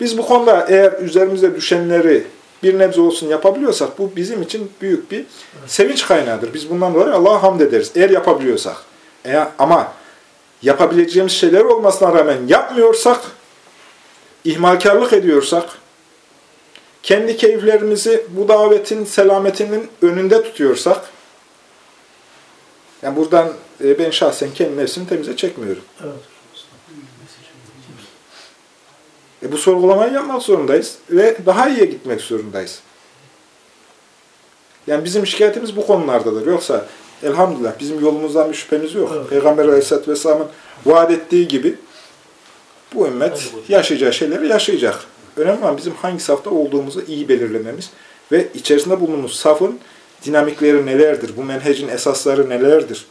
S2: Biz bu konuda eğer üzerimize düşenleri bir nebze olsun yapabiliyorsak bu bizim için büyük bir sevinç kaynağıdır. Biz bundan dolayı Allah'a hamd ederiz. Eğer yapabiliyorsak. Eğer, ama yapabileceğimiz şeyler olmasına rağmen yapmıyorsak, ihmalkarlık ediyorsak, kendi keyiflerimizi bu davetin selametinin önünde tutuyorsak, yani buradan e, ben şahsen kendi nefsimi temize çekmiyorum.
S3: Evet.
S2: E bu sorgulamayı yapmak zorundayız ve daha iyiye gitmek zorundayız. Yani bizim şikayetimiz bu konulardadır. Yoksa elhamdülillah bizim yolumuzdan bir şüphemiz yok.
S3: Evet.
S2: Peygamber Aleyhisselatü Vesselam'ın vaat ettiği gibi bu ümmet yaşayacağı şeyleri yaşayacak. Önemli olan bizim hangi safta olduğumuzu iyi belirlememiz ve içerisinde bulunduğumuz safın dinamikleri nelerdir? Bu menhecin esasları nelerdir?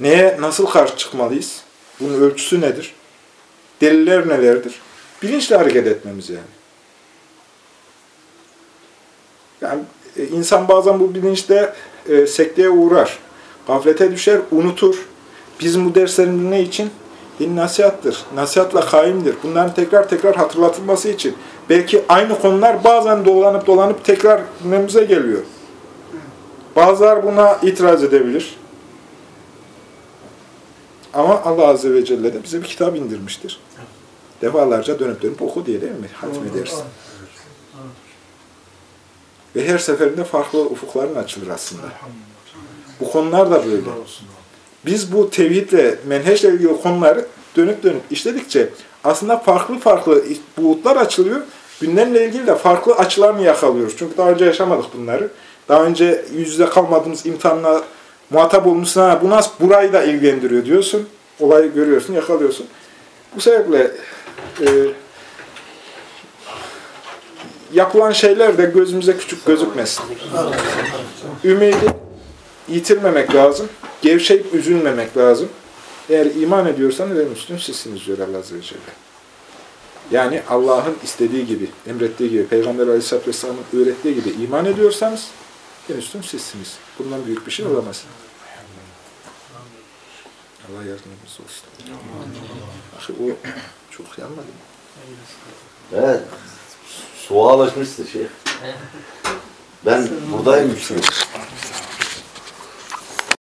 S2: Neye nasıl karşı çıkmalıyız? Bunun ölçüsü nedir? Deliller nelerdir? Bilinçle hareket etmemiz yani. Yani e, insan bazen bu bilinçte e, sekteye uğrar. Gaflete düşer, unutur. Bizim bu derslerin ne için? Bir nasihattır. Nasihatla kaimdir. Bunların tekrar tekrar hatırlatılması için. Belki aynı konular bazen dolanıp dolanıp tekrar gündemimize geliyor. Bazılar buna itiraz edebilir. Ama Allah Azze ve Celle de bize bir kitap indirmiştir. Defalarca dönüp dönüp oku diye değil mi? Hatmedersin. Ve her seferinde farklı ufukların açılır aslında. Bu konular da böyle. Biz bu tevhidle, menheçle ilgili konuları dönüp dönüp işledikçe aslında farklı farklı buğutlar açılıyor. Gündemle ilgili de farklı açılarını yakalıyoruz. Çünkü daha önce yaşamadık bunları. Daha önce yüz yüze kalmadığımız imtihanla muhatap olmuşsun. Ha, bu nasıl burayı da ilgilendiriyor diyorsun. Olayı görüyorsun, yakalıyorsun. Bu sebeple e, yapılan şeyler de gözümüze küçük gözükmesin. Ümidi yitirmemek lazım. Gevşeyip üzülmemek lazım. Eğer iman ediyorsanız en üstün sizsiniz diyor Allah Azze ve Celle. Yani Allah'ın istediği gibi, emrettiği gibi, Peygamber Aleyhisselatü Vesselam'ın öğrettiği gibi iman ediyorsanız en üstün sizsiniz. Bundan büyük bir şey olamaz. Allah yardımcımız olsun. Ahi, o çok yanmadı mı?
S1: Evet. Soğuğa alışmıştı şey. Ben buradaymıştım.